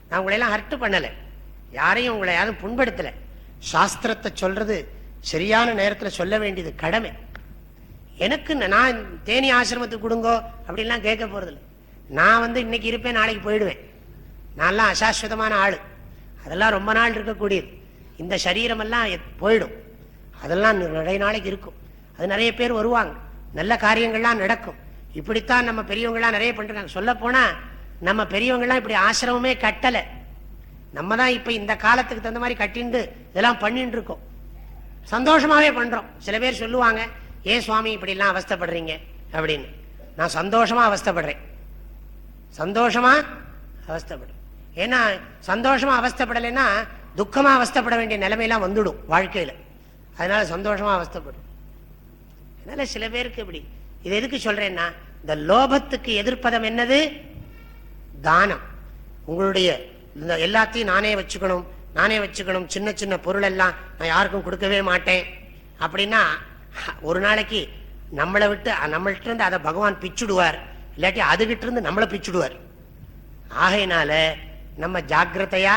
நான் உங்களையெல்லாம் ஹர்ட் பண்ணலை. யாரையும் உங்களை யாரும் புண்படுத்தலை. சாஸ்திரத்தை சொல்றது சரியான நேரத்தில் சொல்ல வேண்டியது கடமை. எனக்கு நான் தேனி ஆசிரமத்துக்கு கொடுங்கோ அப்படின்லாம் கேட்க போறதில்லை. நான் வந்து இன்னைக்கு இருப்பேன் நாளைக்கு போயிடுவேன். நான்லாம் அசாஸ்வதமான ஆள். அதெல்லாம் ரொம்ப நாள் இருக்கக்கூடியது. இந்த சரீரமெல்லாம் போயிடும். அதெல்லாம் நிறைய நாளைக்கு இருக்கும். அது நிறைய பேர் வருவாங்க. நல்ல காரியங்கள்லாம் நடக்கும். இப்படித்தான் நம்ம பெரியவங்களாம் நிறைய பண்றாங்க. சொல்ல போனா நம்ம பெரியவங்கலாம் இப்படி ஆசிரமமே கட்டலை. நம்ம தான் இப்ப இந்த காலத்துக்கு தகுந்த மாதிரி கட்டிண்டு இதெல்லாம் பண்ணிட்டு இருக்கோம் சந்தோஷமாவே பண்றோம். சில பேர் சொல்லுவாங்க ஏன் சுவாமி இப்படி எல்லாம் அவஸ்தப்படுறீங்க? அப்படின்னு. நான் சந்தோஷமா அவஸ்தப்படுறேன். சந்தோஷமா அவஸ்தப்படுறேன் ஏன்னா சந்தோஷமா அவஸ்தப்படலைன்னா துக்கமா அவஸ்தப்பட வேண்டிய நிலைமையெல்லாம் வந்துடும் வாழ்க்கையில. அதனால சந்தோஷமா அவஸ்தப்படும். அதனால சில பேருக்கு இப்படி. இது எதுக்கு சொல்றேன்னா இந்த லோபத்துக்கு எதிர்ப்பதம் என்னது? தானம். உங்களுடைய இந்த எல்லாத்தையும் நானே வச்சுக்கணும். நானே வச்சுக்கணும். சின்ன சின்ன பொருள் எல்லாம் நான் யாருக்கும் கொடுக்கவே மாட்டேன். அப்படின்னா ஒரு நாளைக்கு நம்மளை விட்டு நம்மள்கிட்ட இருந்து அதை பகவான் பிச்சுடுவார். இல்லாட்டி அதுகிட்ட இருந்து நம்மளை பிச்சுடுவார். ஆகையினால நம்ம ஜாக்கிரதையா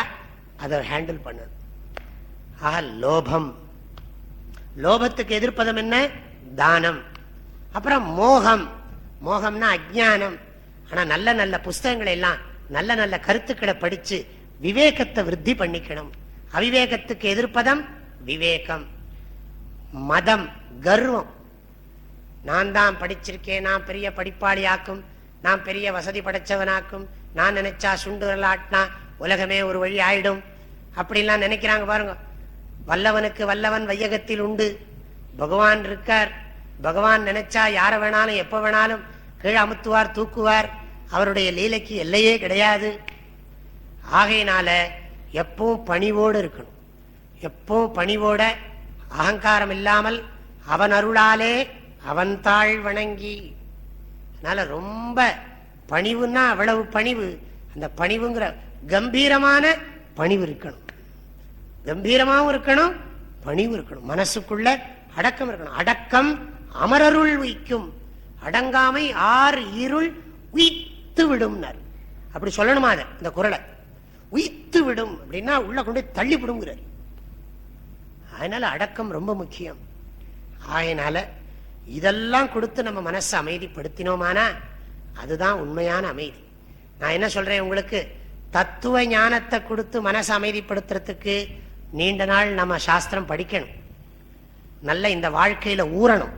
அதை ஹேண்டில் பண்ணணும். ஆக லோபம். லோபத்துக்கு எதிர்ப்பதம் என்ன? தானம். அப்புறம் மோகம். மோகம்னா அஜானம் ஆனா நல்ல நல்ல புஸ்தகங்களை எல்லாம் நல்ல நல்ல கருத்துக்களை படிச்சு விவேகத்தை விருத்தி பண்ணிக்கணும். அவிவேகத்துக்கு எதிர்ப்பதம் விவேகம். மதம் கர்வம். நான் தான் படிச்சிருக்கேன் நான் பெரிய படிப்பாளியாக்கும் நான் பெரிய வசதி படைச்சவனாக்கும் நான் நினைச்சா சுண்டு ஆட்டினா உலகமே ஒரு வழி ஆயிடும். அப்படிலாம் நினைக்கிறாங்க பாருங்க. வல்லவனுக்கு வல்லவன் வையகத்தில் உண்டு. பகவான் இருக்கார். பகவான் நினைச்சா யாரை வேணாலும் எப்ப வேணாலும் கீழே அமுத்துவார் தூக்குவார். அவருடைய லீலைக்கு எல்லையே கிடையாது. ஆகையினால எப்பவும் பணிவோடு இருக்கணும். எப்பவும் பணிவோட அகங்காரம் இல்லாமல் அவன் அருளாலே அவன் தாழ் வணங்கி. அதனால ரொம்ப பணிவுன்னா அவ்வளவு பணிவு. அந்த பணிவுங்கிற கம்பீரமான பணிவு இருக்கணும். கம்பீரமாகவும் இருக்கணும் பணிவு இருக்கணும். மனசுக்குள்ள அடக்கம் இருக்கணும். அடக்கம் அமரருள் உயிக்கும். அடங்காமை ஆறு இருள் உயித்து விடும் அப்படி சொல்லணுமா அதை? இந்த குரலை. உயித்து விடும் அப்படின்னா உள்ள கொண்டு தள்ளி விடுங்கிறார் அதனால அடக்கம் ரொம்ப முக்கியம். ஆயினால இதெல்லாம் கொடுத்து நம்ம மனசை அமைதிப்படுத்தினோமானா அதுதான் உண்மையான அமைதி. நான் என்ன சொல்றேன் உங்களுக்கு? தத்துவ ஞானத்தை கொடுத்து மனசை அமைதிப்படுத்துறதுக்கு நீண்ட நாள் நம்ம சாஸ்திரம் படிக்கணும். நல்ல இந்த வாழ்க்கையில ஊறணும்.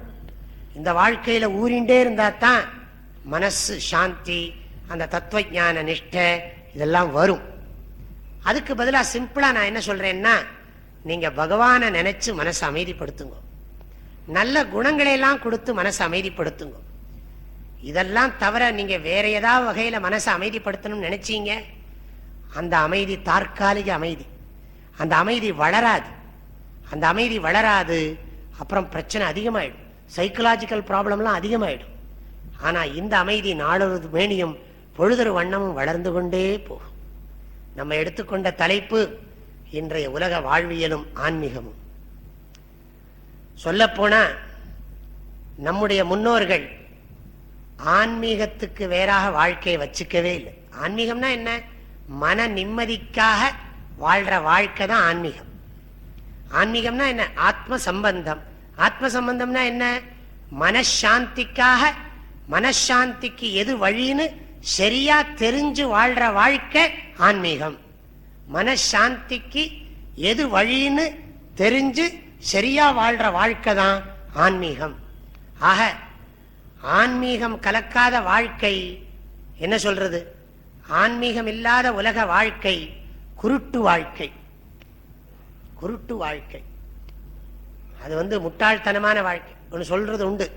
இந்த வாழ்க்கையில ஊறிண்டே இருந்தா தான் மனசு சாந்தி அந்த தத்துவ ஞான நிஷ்டை இதெல்லாம் வரும். அதுக்கு பதிலாக சிம்பிளாக நான் என்ன சொல்கிறேன்னா நீங்கள் பகவானை நினச்சி மனசை அமைதிப்படுத்துங்க. நல்ல குணங்களை எல்லாம் கொடுத்து மனசை அமைதிப்படுத்துங்க. இதெல்லாம் தவிர நீங்கள் வேற ஏதாவது வகையில் மனசை அமைதிப்படுத்தணும்னு நினச்சிங்க? அந்த அமைதி தற்காலிக அமைதி. அந்த அமைதி வளராது. அந்த அமைதி வளராது அப்புறம் பிரச்சனை அதிகமாயிடும். சைக்கலாஜிக்கல் ப்ராப்ளம்லாம் அதிகமாயிடும். ஆனால் இந்த அமைதி நாளொரு மேனியும் பொழுதொரு வண்ணமும் வளர்ந்து கொண்டே போகும். நம்ம எடுத்துக்கொண்ட தலைப்பு இன்றைய உலக வாழ்வியலும் ஆன்மீகமும். சொல்லப்போனா நம்முடைய முன்னோர்கள் ஆன்மீகத்துக்கு வேறாக வாழ்க்கையை வச்சுக்கவே இல்லை. ஆன்மீகம்னா என்ன? மன நிம்மதிக்காக வாழ்ற வாழ்க்கை தான் ஆன்மீகம். ஆன்மீகம்னா என்ன? ஆத்ம சம்பந்தம் ஆத்ம சம்பந்தம்னா என்ன? மனசாந்திக்காக மனசாந்திக்கு எது வழின்னு சரியா தெரிஞ்சு வாழ்ற வாழ்க்கை ஆன்மீகம். மனசாந்திக்கு எது வழின்னு தெரிஞ்சு சரியா வாழ்ற வாழ்க்கை தான் ஆன்மீகம். ஆக ஆன்மீகம் கலக்காத வாழ்க்கை என்ன சொல்றது? ஆன்மீகம் இல்லாத உலக வாழ்க்கை குருட்டு வாழ்க்கை. குருட்டு வாழ்க்கை. அது வந்து முட்டாள்தனமான வாழ்க்கை. ஒன்று சொல்றது உண்டு.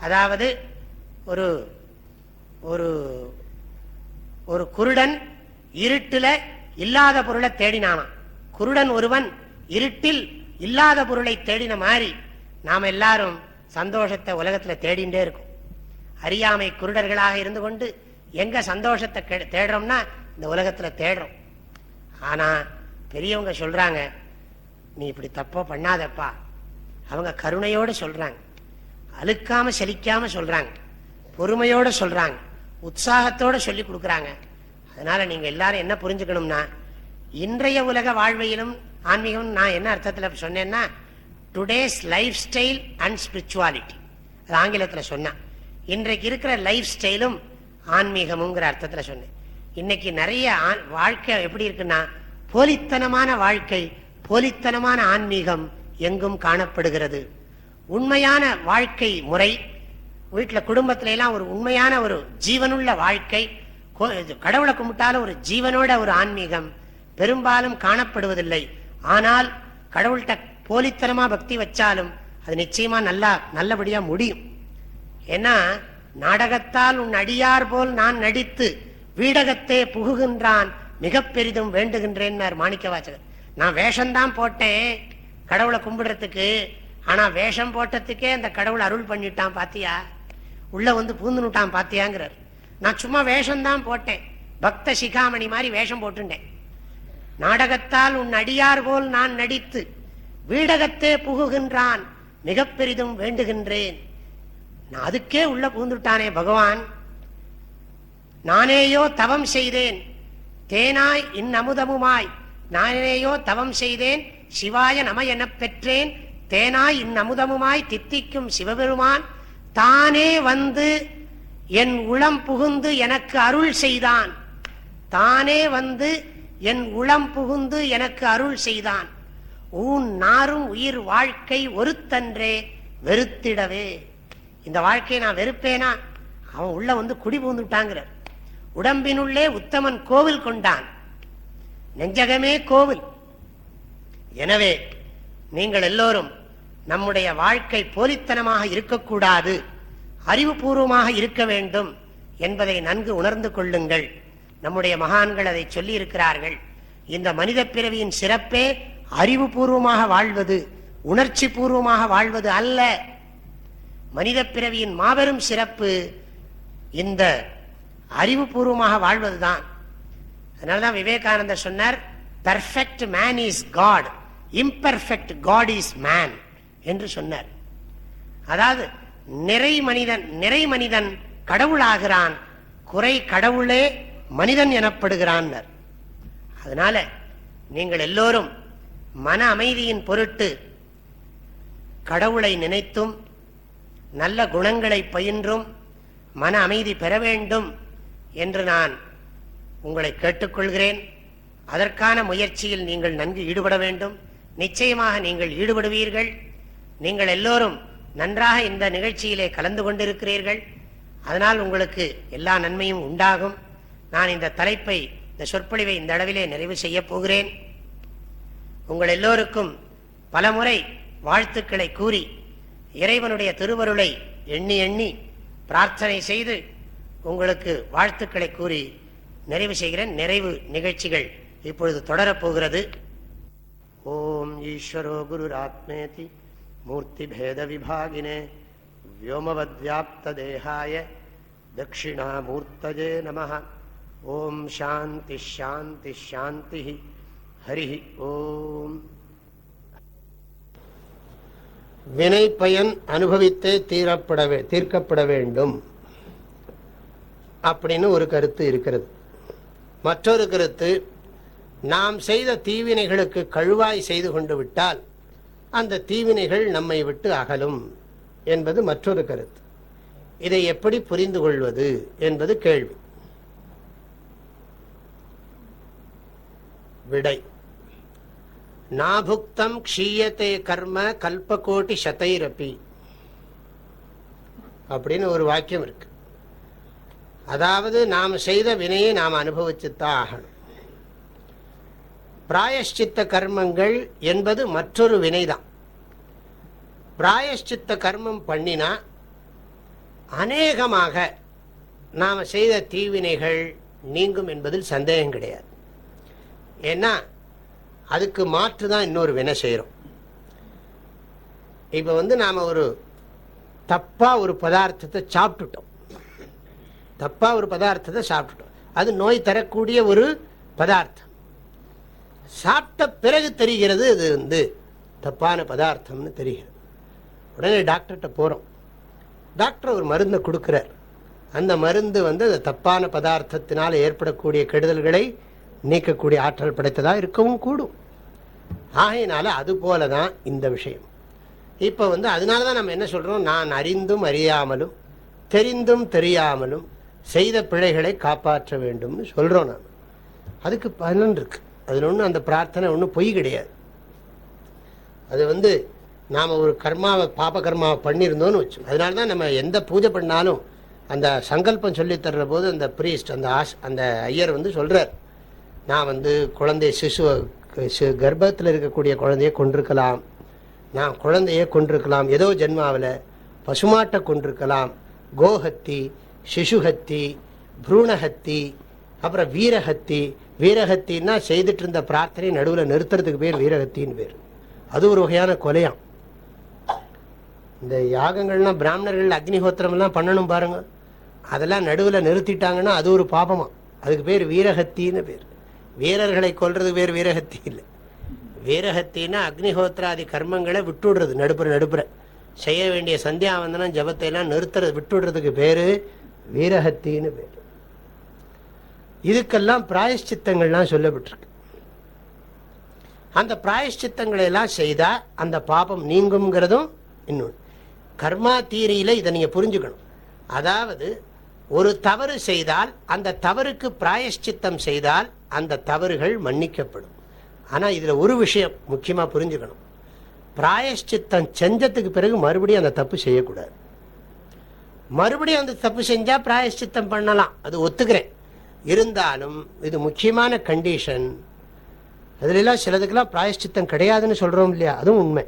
அதாவது ஒரு ஒரு ஒரு குருடன் இருட்டில் இல்லாத பொருளை தேடினானாம். குருடன் ஒருவன் இருட்டில் இல்லாத பொருளை தேடின மாதிரி நாம் எல்லாரும் சந்தோஷத்தை உலகத்தில் தேடிண்டே இருக்கும். அறியாமை குருடர்களாக இருந்து கொண்டு எங்க சந்தோஷத்தை தேடுறோம்னா இந்த உலகத்தில் தேடுறோம். ஆனா பெரியவங்க சொல்றாங்க நீ இப்படி தப்போ பண்ணாதப்பா. அவங்க கருணையோடு சொல்றாங்க. அழுக்காம செலிக்காம சொல்றாங்க. பொறுமையோட சொல்றாங்க. உற்சாகத்தோட சொல்லி கொடுக்குறாங்க. அதனால நீங்க எல்லாரும் என்ன புரிஞ்சுக்கணும்னா இன்றைய உலக வாழ்வையிலும் ஆன்மீகம் நான் என்ன அர்த்தத்தில் சொன்னேன்னா today's lifestyle and spirituality அது ஆங்கிலத்தில் சொன்னேன் இன்றைக்கு இருக்கிற லைஃப் ஸ்டைலும் ஆன்மீகமுங்கிற அர்த்தத்தில் சொன்னேன். இன்னைக்கு நிறைய வாழ்க்கை எப்படி இருக்குன்னா போலித்தனமான வாழ்க்கை போலித்தனமான ஆன்மீகம் எங்கும் காணப்படுகிறது. உண்மையான வாழ்க்கை முறை வீட்டில் குடும்பத்தில எல்லாம் ஒரு உண்மையான ஒரு ஜீவனுள்ள வாழ்க்கை கடவுளை கும்பிட்டாலும் ஒரு ஜீவனோட ஒரு ஆன்மீகம் பெரும்பாலும் காணப்படுவதில்லை. ஆனால் கடவுள்கிட்ட போலித்தனமா பக்தி வச்சாலும் அது நிச்சயமா நல்லா நல்லபடியா முடியும். ஏன்னா நாடகத்தால் உன் அடியார் போல் நான் நடித்து வீடகத்தே புகுகின்றான் மிக பெரிதும் வேண்டுகின்றேன் மாணிக்க வாசகர். நான் வேஷம்தான் போட்டேன் கடவுளை கும்பிடுறதுக்கு ஆனா வேஷம் போட்டதுக்கே அந்த கடவுள் அருள் பண்ணிட்டான் பாத்தியா? உள்ள வந்து பூந்துனுட்டான் பாத்தியாங்கிறார். நான் சும்மா வேஷம்தான் போட்டேன். பக்த சிகாமணி மாதிரி வேஷம் போட்டுட்டேன் நாடகத்தால் உன் அடியார் போல் நான் நடித்து வீடகத்தே புகுகின்றான். மிக பெரிதும் வேண்டுகின்றேன். நான் அதுக்கே உள்ள பூந்துட்டானே பகவான். நானேயோ தவம் செய்தேன். தேனாய் இன்னமுதமுமாய். நானேயோ தவம் செய்தேன். சிவாய நம என பெற்றேன். தேனாய் இன்னமுதமுமாய் தித்திக்கும் சிவபெருமான். தானே வந்து என் உளம் புகுந்து எனக்கு அருள் செய்தான். தானே வந்து என் உளம் புகுந்து எனக்கு அருள் செய்தான். ஊன் நாரும் உயிர் வாழ்க்கை ஒருத்தன்றே வெறுத்திடவே. இந்த வாழ்க்கையை நான் வெறுப்பேனா? அவன் உள்ள வந்து குடி புகுந்துட்டாங்கிற உடம்பினுள்ளே உத்தமன் கோவில் கொண்டான். நெஞ்சகமே கோவில். எனவே நீங்கள் எல்லோரும் நம்முடைய வாழ்க்கை போலித்தனமாக இருக்கக்கூடாது அறிவுபூர்வமாக இருக்க வேண்டும் என்பதை நன்கு உணர்ந்து கொள்ளுங்கள். நம்முடைய மகான்கள் அதை சொல்லி இருக்கிறார்கள் இந்த மனித பிறவியின் சிறப்பே அறிவுபூர்வமாக வாழ்வது உணர்ச்சி பூர்வமாக வாழ்வது அல்ல. மனித பிறவியின் மாபெரும் சிறப்பு இந்த அறிவுபூர்வமாக வாழ்வதுதான். அதனால்தான் விவேகானந்தர் சொன்னார் perfect man is God imperfect God is man என்று சொன்னார். அதாவது நிறை மனிதன் நிறை மனிதன் கடவுளாகிறான் குறை கடவுளே மனிதன் எனப்படுகிறான் அதனால நீங்கள் எல்லோரும் மன அமைதியின் பொருட்டு கடவுளை நினைத்தும் நல்ல குணங்களை பயின்றும் மன அமைதி பெற வேண்டும் என்று நான் உங்களை கேட்டுக்கொள்கிறேன். அதற்கான முயற்சியில் நீங்கள் நன்கு ஈடுபட வேண்டும். நிச்சயமாக நீங்கள் ஈடுபடுவீர்கள். நீங்கள் எல்லோரும் நன்றாக இந்த நிகழ்ச்சியிலே கலந்து கொண்டிருக்கிறீர்கள். அதனால் உங்களுக்கு எல்லா நன்மையும் உண்டாகும். நான் இந்த தலைப்பை இந்த சொற்பொழிவை இந்த அளவிலே நிறைவு செய்ய போகிறேன். உங்கள் எல்லோருக்கும் பலமுறை வாழ்த்துக்களை கூறி இறைவனுடைய திருவருளை எண்ணி எண்ணி பிரார்த்தனை செய்து உங்களுக்கு வாழ்த்துக்களை கூறி நிறைவு செய்கிறேன். நிறைவு நிகழ்ச்சிகள் இப்பொழுது தொடரப்போகிறது ஓம் ஈஸ்வரோ குரு ஆத்மேதி मूर्तिभेदविभागिने व्योमवद्व्याप्तदेहाय दक्षिणामूर्तये नमः ॐ शान्तिश्शान्तिश्शान्तिः हरिः ஓம் வினை பயன் அனுபவித்தே தீரப்பட தீர்க்கப்பட வேண்டும் அப்படின்னு ஒரு கருத்து இருக்கிறது மற்றொரு கருத்து நாம் செய்த தீவினைகளுக்கு கழுவாய் செய்து கொண்டு விட்டால் அந்த தீவினைகள் நம்மை விட்டு அகலும் என்பது மற்றொரு கருத்து. இதை எப்படி புரிந்து கொள்வது என்பது கேள்வி. விடை. நாபுக்தம் க்ஷீயத்தே கர்ம கல்பகோட்டி சதைரப்பி அப்படின்னு ஒரு வாக்கியம் இருக்கு. அதாவது நாம் செய்த வினையை நாம் அனுபவிச்சுத்தான் ஆகணும். பிராயஷ்சித்த கர்மங்கள் என்பது மற்றொரு வினைதான். பிராயஷ்சித்த கர்மம் பண்ணினா அநேகமாக நாம் செய்த தீவினைகள் நீங்கும் என்பதில் சந்தேகம் கிடையாது. ஏன்னா அதுக்கு மாற்று தான் இன்னொரு வினை செய்கிறோம் இப்போ வந்து நாம் ஒரு தப்பாக ஒரு பதார்த்தத்தை சாப்பிட்டுட்டோம். தப்பாக ஒரு பதார்த்தத்தை சாப்பிட்டுட்டோம். அது நோய் தரக்கூடிய ஒரு பதார்த்தம். சாப்பிட்ட பிறகு தெரிகிறது இது வந்து தப்பான பதார்த்தம்னு தெரிகிறது. உடனே டாக்டர்கிட்ட போகிறோம் டாக்டர் ஒரு மருந்தை கொடுக்குறார். அந்த மருந்து வந்து அந்த தப்பான பதார்த்தத்தினால் ஏற்படக்கூடிய கெடுதல்களை நீக்கக்கூடிய ஆற்றல் படைத்ததாக இருக்கவும் கூடும். ஆகையினால அது போல தான் இந்த விஷயம். இப்போ வந்து அதனால தான் நம்ம என்ன சொல்கிறோம் நான் அறிந்தும் அறியாமலும் தெரிந்தும் தெரியாமலும் செய்த பிழைகளை காப்பாற்ற வேண்டும்னு சொல்கிறோம் நான் அதுக்கு பலன் இருக்குது அதில் ஒன்றும் அந்த பிரார்த்தனை ஒன்றும் பொய் கிடையாது. அது வந்து நாம் ஒரு கர்மாவை பாப கர்மாவை பண்ணியிருந்தோன்னு வச்சோம் அதனால தான் நம்ம எந்த பூஜை பண்ணாலும் அந்த சங்கல்பம் சொல்லி தர்ற போது அந்த ப்ரீஸ்ட் அந்த ஆஷ் அந்த ஐயர் வந்து சொல்கிறார் நான் வந்து குழந்தை சிசுவை கர்ப்பத்தில் இருக்கக்கூடிய குழந்தைய கொண்டிருக்கலாம் நான் குழந்தைய கொண்டிருக்கலாம் ஏதோ ஜென்மாவில் பசுமாட்டை கொண்டிருக்கலாம் கோஹத்தி சிசுஹத்தி புரூணஹத்தி அப்புறம் வீரஹத்தி வீரஹத்தின்னா செய்துட்டு இருந்த பிரார்த்தனை நடுவில் நிறுத்துறதுக்கு பேர் வீரஹத்தின்னு பேர். அது ஒரு வகையான கொலையாம். இந்த யாகங்கள்லாம் பிராமணர்கள் அக்னிஹோத்திரம் எல்லாம் பண்ணணும் பாருங்க. அதெல்லாம் நடுவில் நிறுத்திட்டாங்கன்னா அது ஒரு பாபமா அதுக்கு பேர் வீரஹத்தின்னு பேர். வீரர்களை கொல்றது பேர் வீரஹத்தி இல்லை. வீரஹத்தின்னா அக்னிஹோத்திராதி கர்மங்களை விட்டுடுறது நடுப்புற நடுப்புற. செய்ய வேண்டிய சந்தியாவந்தனம் ஜபத்தை எல்லாம் நிறுத்துறது விட்டுடுறதுக்கு பேரு வீரஹத்தின்னு பேர். இதுக்கெல்லாம் பிராயஷ்சித்தங்கள்லாம் சொல்லப்பட்டிருக்கு. அந்த பிராயஷ்சித்தங்களை எல்லாம் செய்தால் அந்த பாபம் நீங்குங்கிறதும் இன்னொன்று. கர்மா தீரியில இதை நீங்கள் புரிஞ்சுக்கணும். அதாவது ஒரு தவறு செய்தால் அந்த தவறுக்கு பிராயஷ்சித்தம் செய்தால் அந்த தவறுகள் மன்னிக்கப்படும். ஆனா இதுல ஒரு விஷயம் முக்கியமா புரிஞ்சுக்கணும். பிராயஷ்சித்தம் செஞ்சதுக்கு பிறகு மறுபடியும் அந்த தப்பு செய்யக்கூடாது. மறுபடியும் அந்த தப்பு செஞ்சால் பிராயஷ்சித்தம் பண்ணலாம். அது ஒத்துக்கிறேன். இருந்தாலும் இது முக்கியமான கண்டிஷன் அதுலெல்லாம் சிலதுக்கெல்லாம் பிராயஷ்சித்தம் கிடையாதுன்னு சொல்றோம் இல்லையா? அதுவும் உண்மை.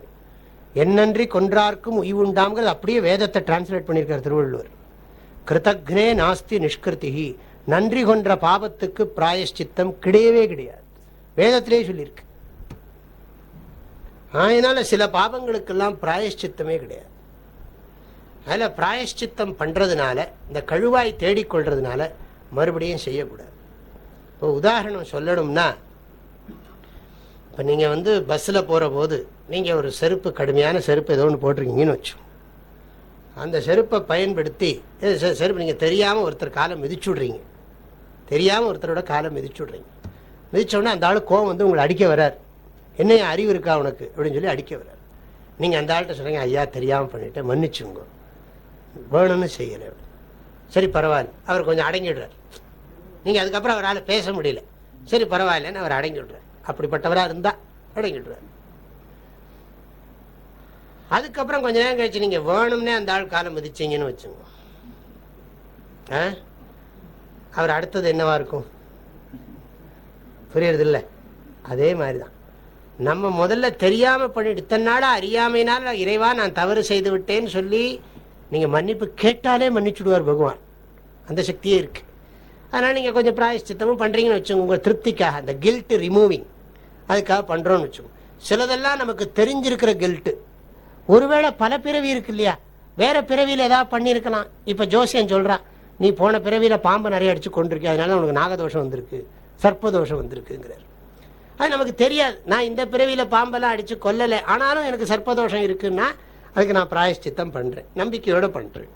என்னன்றி கொன்றார்க்கும் உய்வுண்டாம்ங்கிறது அப்படியே வேதத்தை டிரான்ஸ்லேட் பண்ணியிருக்கார் திருவள்ளுவர். கிருதக்னே நாஸ்தி நிஷ்கிருதி நன்றி கொன்ற பாபத்துக்கு பிராயஷ்சித்தம் கிடையவே கிடையாது. வேதத்திலே சொல்லியிருக்கு. அதனால சில பாபங்களுக்கெல்லாம் பிராயஷ்சித்தமே கிடையாது. அதில் பிராயஷ்சித்தம் பண்றதுனால இந்த கழுவாய் தேடிக்கொள்றதுனால மறுபடியும் செய்யக்கூடாது. இப்போ உதாரணம் சொல்லணும்னா இப்போ நீங்கள் வந்து பஸ்ஸில் போகிற போது நீங்கள் ஒரு செருப்பு கடுமையான செருப்பு ஏதோ ஒன்று போட்டிருக்கீங்கன்னு வச்சோம் அந்த செருப்பை பயன்படுத்தி செ- செருப்பு நீங்கள் தெரியாமல் ஒருத்தர் காலை மிதிச்சு விட்றீங்க. தெரியாமல் ஒருத்தரோட காலை மிதிச்சு விட்றீங்க. மிதிச்ச உடனே அந்த ஆள் கோவம் வந்து உங்களை அடிக்க வரார். என்ன அறிவு இருக்கா உனக்கு? அப்படின்னு சொல்லி அடிக்க வரார். நீங்கள் அந்த ஆள்கிட்ட சொல்றீங்க ஐயா தெரியாமல் பண்ணிட்டேன் மன்னிச்சுங்க. வேணும்னு செய்யலை சரி பரவாயில்ல. அவர் கொஞ்சம் அடங்கிடுறார். நீங்கள் அதுக்கப்புறம் அவரால் பேச முடியல. சரி பரவாயில்லன்னு அவர் அடங்கிடுறார். அப்படிப்பட்டவராக இருந்தால் அடங்கிடுறார். அதுக்கப்புறம் கொஞ்ச நேரம் கழிச்சு நீங்கள் வேணும்னே அந்த ஆள் காலம் மிதிச்சீங்கன்னு வச்சுங்க. ஆ? அவர் அடுத்தது என்னவா இருக்கும்? புரியறது இல்லை அதே மாதிரிதான். நம்ம முதல்ல தெரியாமல் பண்ணிட்டு இத்தனை நாளாக அறியாமையினால் இறைவா நான் தவறு செய்து விட்டேன்னு சொல்லி நீங்கள் மன்னிப்பு கேட்டாலே மன்னிச்சுடுவார் பகவான். அந்த சக்தியே இருக்குது அதனால் நீங்கள் கொஞ்சம் பிராயஷ்சித்தமும் பண்ணுறீங்கன்னு வச்சுக்கோங்க. உங்கள் திருப்திக்காக அந்த கில்ட்டு ரிமூவிங் அதுக்காக பண்ணுறோன்னு வச்சுக்கோங்க. சிலதெல்லாம் நமக்கு தெரிஞ்சிருக்கிற கில்ட்டு ஒருவேளை பல பிறவி இருக்கு இல்லையா? வேறு பிறவியில் ஏதாவது பண்ணியிருக்கலாம். இப்போ ஜோசியன் சொல்கிறான் நீ போன பிறவியில் பாம்பை நிறைய அடித்து கொண்டிருக்கே அதனால உனக்கு நாகதோஷம் வந்திருக்கு சர்ப்பதோஷம் வந்திருக்குங்கிறார். அது நமக்கு தெரியாது. நான் இந்த பிறவியில் பாம்பெல்லாம் அடித்து கொல்லலை. ஆனாலும் எனக்கு சர்ப்பதோஷம் இருக்குன்னா அதுக்கு நான் பிராயஷ்சித்தம் பண்ணுறேன் நம்பிக்கையோடு பண்ணுறேன்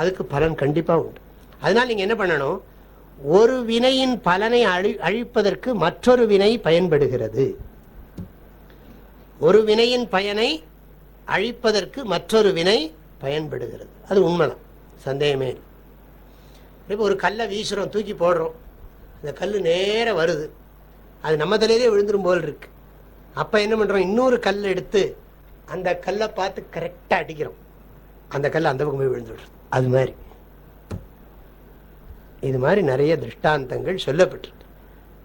அதுக்கு பலன் கண்டிப்பாக உண்டு. அதனால் நீங்கள் என்ன பண்ணணும்? ஒரு வினையின் பலனை அழி அழிப்பதற்கு மற்றொரு வினை பயன்படுகிறது. ஒரு வினையின் பயனை அழிப்பதற்கு மற்றொரு வினை பயன்படுகிறது. அது உண்மைதான். சந்தேகமே இப்போ ஒரு கல்லை வீசுகிறோம் தூக்கி போடுறோம். அந்த கல் நேர வருது. அது நம்ம தலையிலே விழுந்துரும் போல் இருக்கு. அப்போ என்ன பண்ணுறோம் இன்னொரு கல் எடுத்து அந்த கல்லை பார்த்து கரெக்டாக அடிக்கிறோம். அந்த கல் அந்த பக்கம் போய் விழுந்துடுறது அது மாதிரி. இது மாதிரி நிறைய திருஷ்டாந்தங்கள் சொல்லப்பட்டிருக்கு.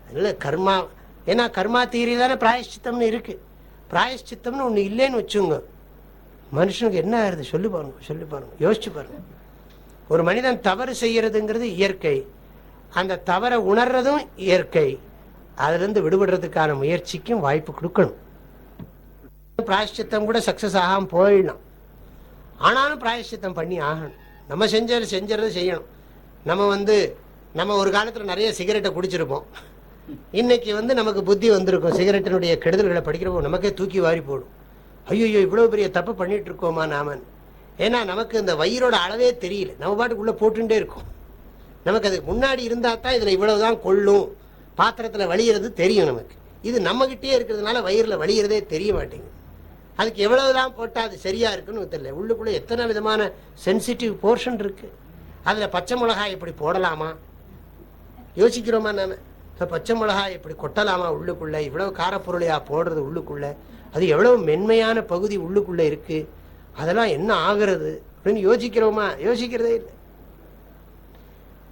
அதனால் கர்மா ஏன்னா கர்மா தீரி தானே பிராயஷ்சித்தம்னு இருக்குது பிராயஷ்சித்தம்னு ஒன்று இல்லைன்னு வச்சுங்க மனுஷனுக்கு என்ன ஆயிருது? சொல்லி பாருங்க சொல்லி பாருங்க யோசிச்சு பாருங்க. ஒரு மனிதன் தவறு செய்யறதுங்கிறது இயற்கை. அந்த தவறை உணர்றதும் இயற்கை. அதுலேருந்து விடுபடுறதுக்கான முயற்சிக்கும் வாய்ப்பு கொடுக்கணும். பிராயஷ்சித்தம் கூட சக்சஸ் ஆகாம போயிடலாம் ஆனாலும் பிராயஷ்சித்தம் பண்ணி ஆகணும். நம்ம செஞ்சது செஞ்சது செய்யணும். நம்ம வந்து நம்ம ஒரு காலத்தில் நிறைய சிகரெட்டை குடிச்சிருப்போம். இன்னைக்கு வந்து நமக்கு புத்தி வந்திருக்கும். சிகரெட்டினுடைய கெடுதல்களை படிக்கிறப்போ நமக்கே தூக்கி வாரி போடும். ஐயோ இவ்வளோ பெரிய தப்பு பண்ணிட்டு இருக்கோமா நாமன் ஏன்னா நமக்கு இந்த வயிறோட அளவே தெரியல. நம்ம பாட்டுக்குள்ளே போட்டுட்டே இருக்கோம். நமக்கு அதுக்கு முன்னாடி இருந்தால் தான் இதில் இவ்வளவுதான் கொள்ளும். பாத்திரத்தில் வழிகிறது தெரியும் நமக்கு. இது நம்மகிட்டே இருக்கிறதுனால வயிறில் வழிகிறதே தெரிய மாட்டேங்குது. அதுக்கு எவ்வளவுலாம் போட்டால் அது சரியா இருக்குன்னு தெரியல. உள்ளுக்குள்ள எத்தனை விதமான சென்சிட்டிவ் போர்ஷன் இருக்கு. அதில் பச்சை மிளகாய் இப்படி போடலாமா? யோசிக்கிறோமா நாம? இப்போ பச்சை மிளகாய் இப்படி கொட்டலாமா உள்ளுக்குள்ளே? இவ்வளவு காரப்பொருளையா போடுறது உள்ளுக்குள்ளே? அது எவ்வளவு மென்மையான பகுதி உள்ளுக்குள்ளே இருக்கு? அதெல்லாம் என்ன ஆகிறது? அப்படின்னு யோசிக்கிறோமா? யோசிக்கிறதே இல்லை.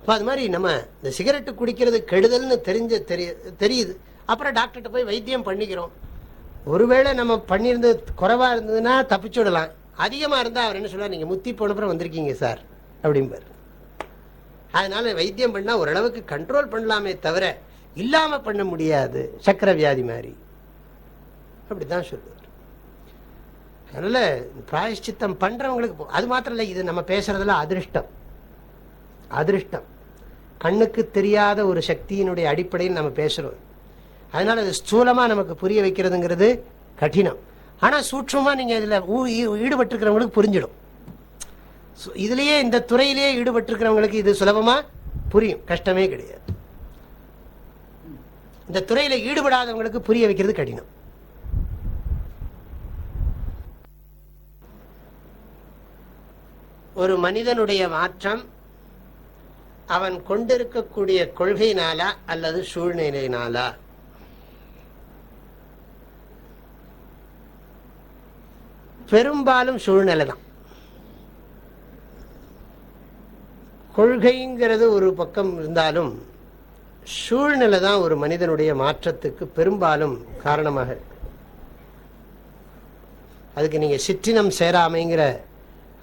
இப்போ அது மாதிரி நம்ம இந்த சிகரெட்டு குடிக்கிறது கெடுதல்னு தெரிஞ்ச தெரிய தெரியுது. அப்புறம் டாக்டர்கிட்ட போய் வைத்தியம் பண்ணிக்கிறோம். ஒருவேளை நம்ம பண்ணியிருந்தது குறைவா இருந்ததுன்னா தப்பிச்சுடலாம் அதிகமா இருந்தால் அவர் என்ன சொல்லுவார்? நீங்க முத்தி போனப்புறம் வந்திருக்கீங்க சார். அப்படிம்பார். அதனால வைத்தியம் பண்ணா ஓரளவுக்கு கண்ட்ரோல் பண்ணலாமே தவிர இல்லாமல் பண்ண முடியாது. சக்கர வியாதி மாதிரி. அப்படித்தான் சொல்லுவார். அதனால் பிராயஷ்சித்தம் பண்றவங்களுக்கு அது மாத்திரம் இல்லை இது நம்ம பேசுறதுல அதிருஷ்டம். அதிருஷ்டம். கண்ணுக்கு தெரியாத ஒரு சக்தியினுடைய அடிப்படையில் நம்ம பேசுறோம். அதனால அது ஸ்தூலமா நமக்கு புரிய வைக்கிறதுங்கிறது கடினம். ஆனா சூட்சமா நீங்க இதில் ஈடுபட்டிருக்கிறவங்களுக்கு புரிஞ்சிடும். இதுலயே இந்த துறையிலேயே ஈடுபட்டிருக்கிறவங்களுக்கு இது சுலபமா புரியும். கஷ்டமே கிடையாது. இந்த துறையில ஈடுபடாதவங்களுக்கு புரிய வைக்கிறது கடினம். ஒரு மனிதனுடைய மாற்றம் அவன் கொண்டிருக்கக்கூடிய கொள்கையினாலா அல்லது சூழ்நிலையினாலா? பெரும்பாலும் சூழ்நிலை தான் கொள்கைங்கிறது ஒரு பக்கம் இருந்தாலும் சூழ்நிலை தான் ஒரு மனிதனுடைய மாற்றத்துக்கு பெரும்பாலும் காரணமாக அதுக்கு நீங்கள் சிற்றினம் சேராமைங்கிற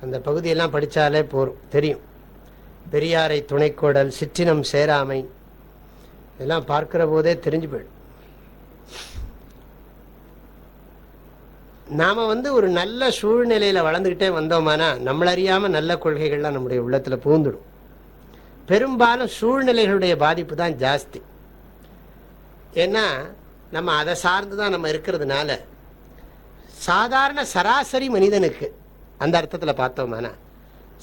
அந்த பகுதியெல்லாம் படித்தாலே போகும் தெரியும். பெரியாரை துணைக்கோடல் சிற்றினம் சேராமை இதெல்லாம் பார்க்கிற போதே தெரிஞ்சு போயிடும். நாம் வந்து ஒரு நல்ல சூழ்நிலையில் வளர்ந்துக்கிட்டே வந்தோமானா நம்மளறியாமல் நல்ல கொள்கைகள்லாம் நம்முடைய உள்ளத்தில் பூந்துடும் பெரும்பாலும் சூழ்நிலைகளுடைய பாதிப்பு தான் ஜாஸ்தி. ஏன்னா நம்ம அதை சார்ந்து தான் நம்ம இருக்கிறதுனால சாதாரண சராசரி மனிதனுக்கு அந்த அர்த்தத்தில் பார்த்தோம்னா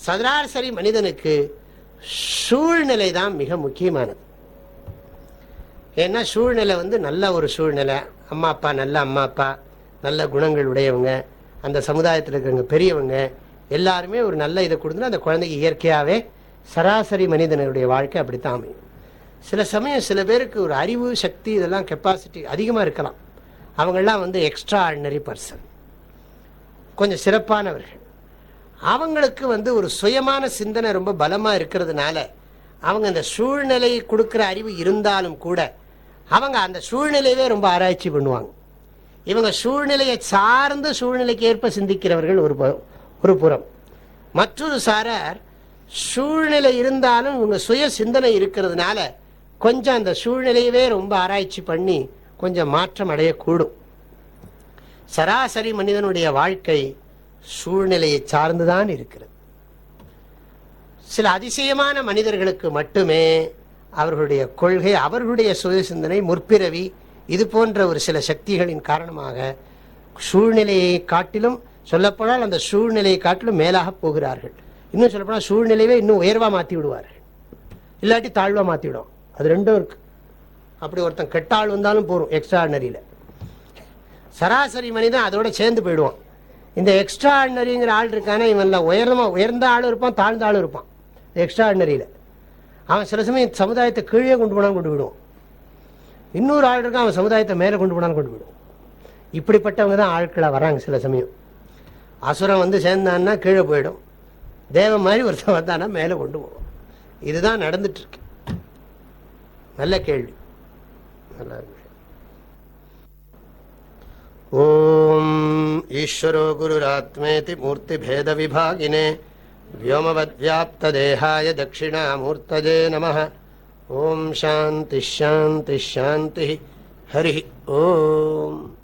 சராசரி மனிதனுக்கு சூழ்நிலை தான் மிக முக்கியமானது. ஏன்னா சூழ்நிலை வந்து நல்ல ஒரு சூழ்நிலை அம்மா அப்பா நல்ல அம்மா அப்பா நல்ல குணங்கள் உடையவங்க அந்த சமுதாயத்தில் இருக்கிறவங்க பெரியவங்க எல்லாருமே ஒரு நல்ல இதை கொடுத்துனா அந்த குழந்தைக்கு இயற்கையாகவே சராசரி மனிதனுடைய வாழ்க்கை அப்படித்தான் அமையும். சில சமயம் சில பேருக்கு ஒரு அறிவு சக்தி இதெல்லாம் கெப்பாசிட்டி அதிகமாக இருக்கலாம். அவங்கள்லாம் வந்து எக்ஸ்ட்ரா ஆர்டினரி பர்சன் கொஞ்சம் சிறப்பானவர்கள். அவங்களுக்கு வந்து ஒரு சுயமான சிந்தனை ரொம்ப பலமாக இருக்கிறதுனால அவங்க அந்த சூழ்நிலை கொடுக்குற அறிவு இருந்தாலும் கூட அவங்க அந்த சூழ்நிலையவே ரொம்ப ஆராய்ச்சி பண்ணுவாங்க. இவங்க சூழ்நிலையை சார்ந்து சூழ்நிலைக்கு ஏற்ப சிந்திக்கிறவர்கள் ஒரு ஒரு புறம். மற்றொரு சாரார் சூழ்நிலை இருந்தாலும் இவங்க சுய சிந்தனை இருக்கிறதுனால கொஞ்சம் அந்த சூழ்நிலையவே ரொம்ப ஆராய்ச்சி பண்ணி கொஞ்சம் மாற்றம் அடையக்கூடும். சராசரி மனிதனுடைய வாழ்க்கை சூழ்நிலையை சார்ந்துதான் இருக்கிறது. சில அதிசயமான மனிதர்களுக்கு மட்டுமே அவர்களுடைய கொள்கை அவர்களுடைய சுய சிந்தனை முற்பிறவி இது போன்ற ஒரு சில சக்திகளின் காரணமாக சூழ்நிலையை காட்டிலும் சொல்லப்போனால் அந்த சூழ்நிலையை காட்டிலும் மேலாக போகிறார்கள். இன்னும் சொல்லப்போனால் சூழ்நிலையவே இன்னும் உயர்வாக மாற்றி விடுவார்கள். இல்லாட்டி தாழ்வாக மாற்றிவிடும் அது ரெண்டும் இருக்கு. அப்படி ஒருத்தன் கெட்டாள் வந்தாலும் போகும் எக்ஸ்ட்ராடினரியில் சராசரி மனிதன் அதோட சேர்ந்து போயிடுவான். இந்த எக்ஸ்ட்ராடினரிங்கிற ஆள் இருக்கானே இவன்லாம் உயர்ந்தமாக உயர்ந்த ஆளும் இருப்பான் தாழ்ந்த ஆளும் இருப்பான். எக்ஸ்ட்ராடினரியில் அவன் சில சமயம் சமுதாயத்தை கீழே கொண்டு போனாலும் கொண்டு விடுவான் இன்னொரு ஆள் இருக்கும் அவன் சமுதாயத்தை மேலே கொண்டு போனாலும் கொண்டு போயிடும் இப்படிப்பட்டவங்க தான் ஆட்களை வராங்க சில சமயம். அசுரம் வந்து சேர்ந்தான்னா கீழே போயிடும். தேவ மாதிரி ஒருத்தன் வந்தானா மேலே கொண்டு போவோம் இதுதான் நடந்துட்டுருக்கு நல்ல கேள்வி. நல்ல ஓம் ஈஸ்வரோ குருராத்மேதி மூர்த்திபேதவிபாகினே வியோமவத்வியாப்ததேகாய தட்சிணாமூர்த்தஜே நமக ॐ शान्तिः शान्तिः शान्तिः हरिः ओम्।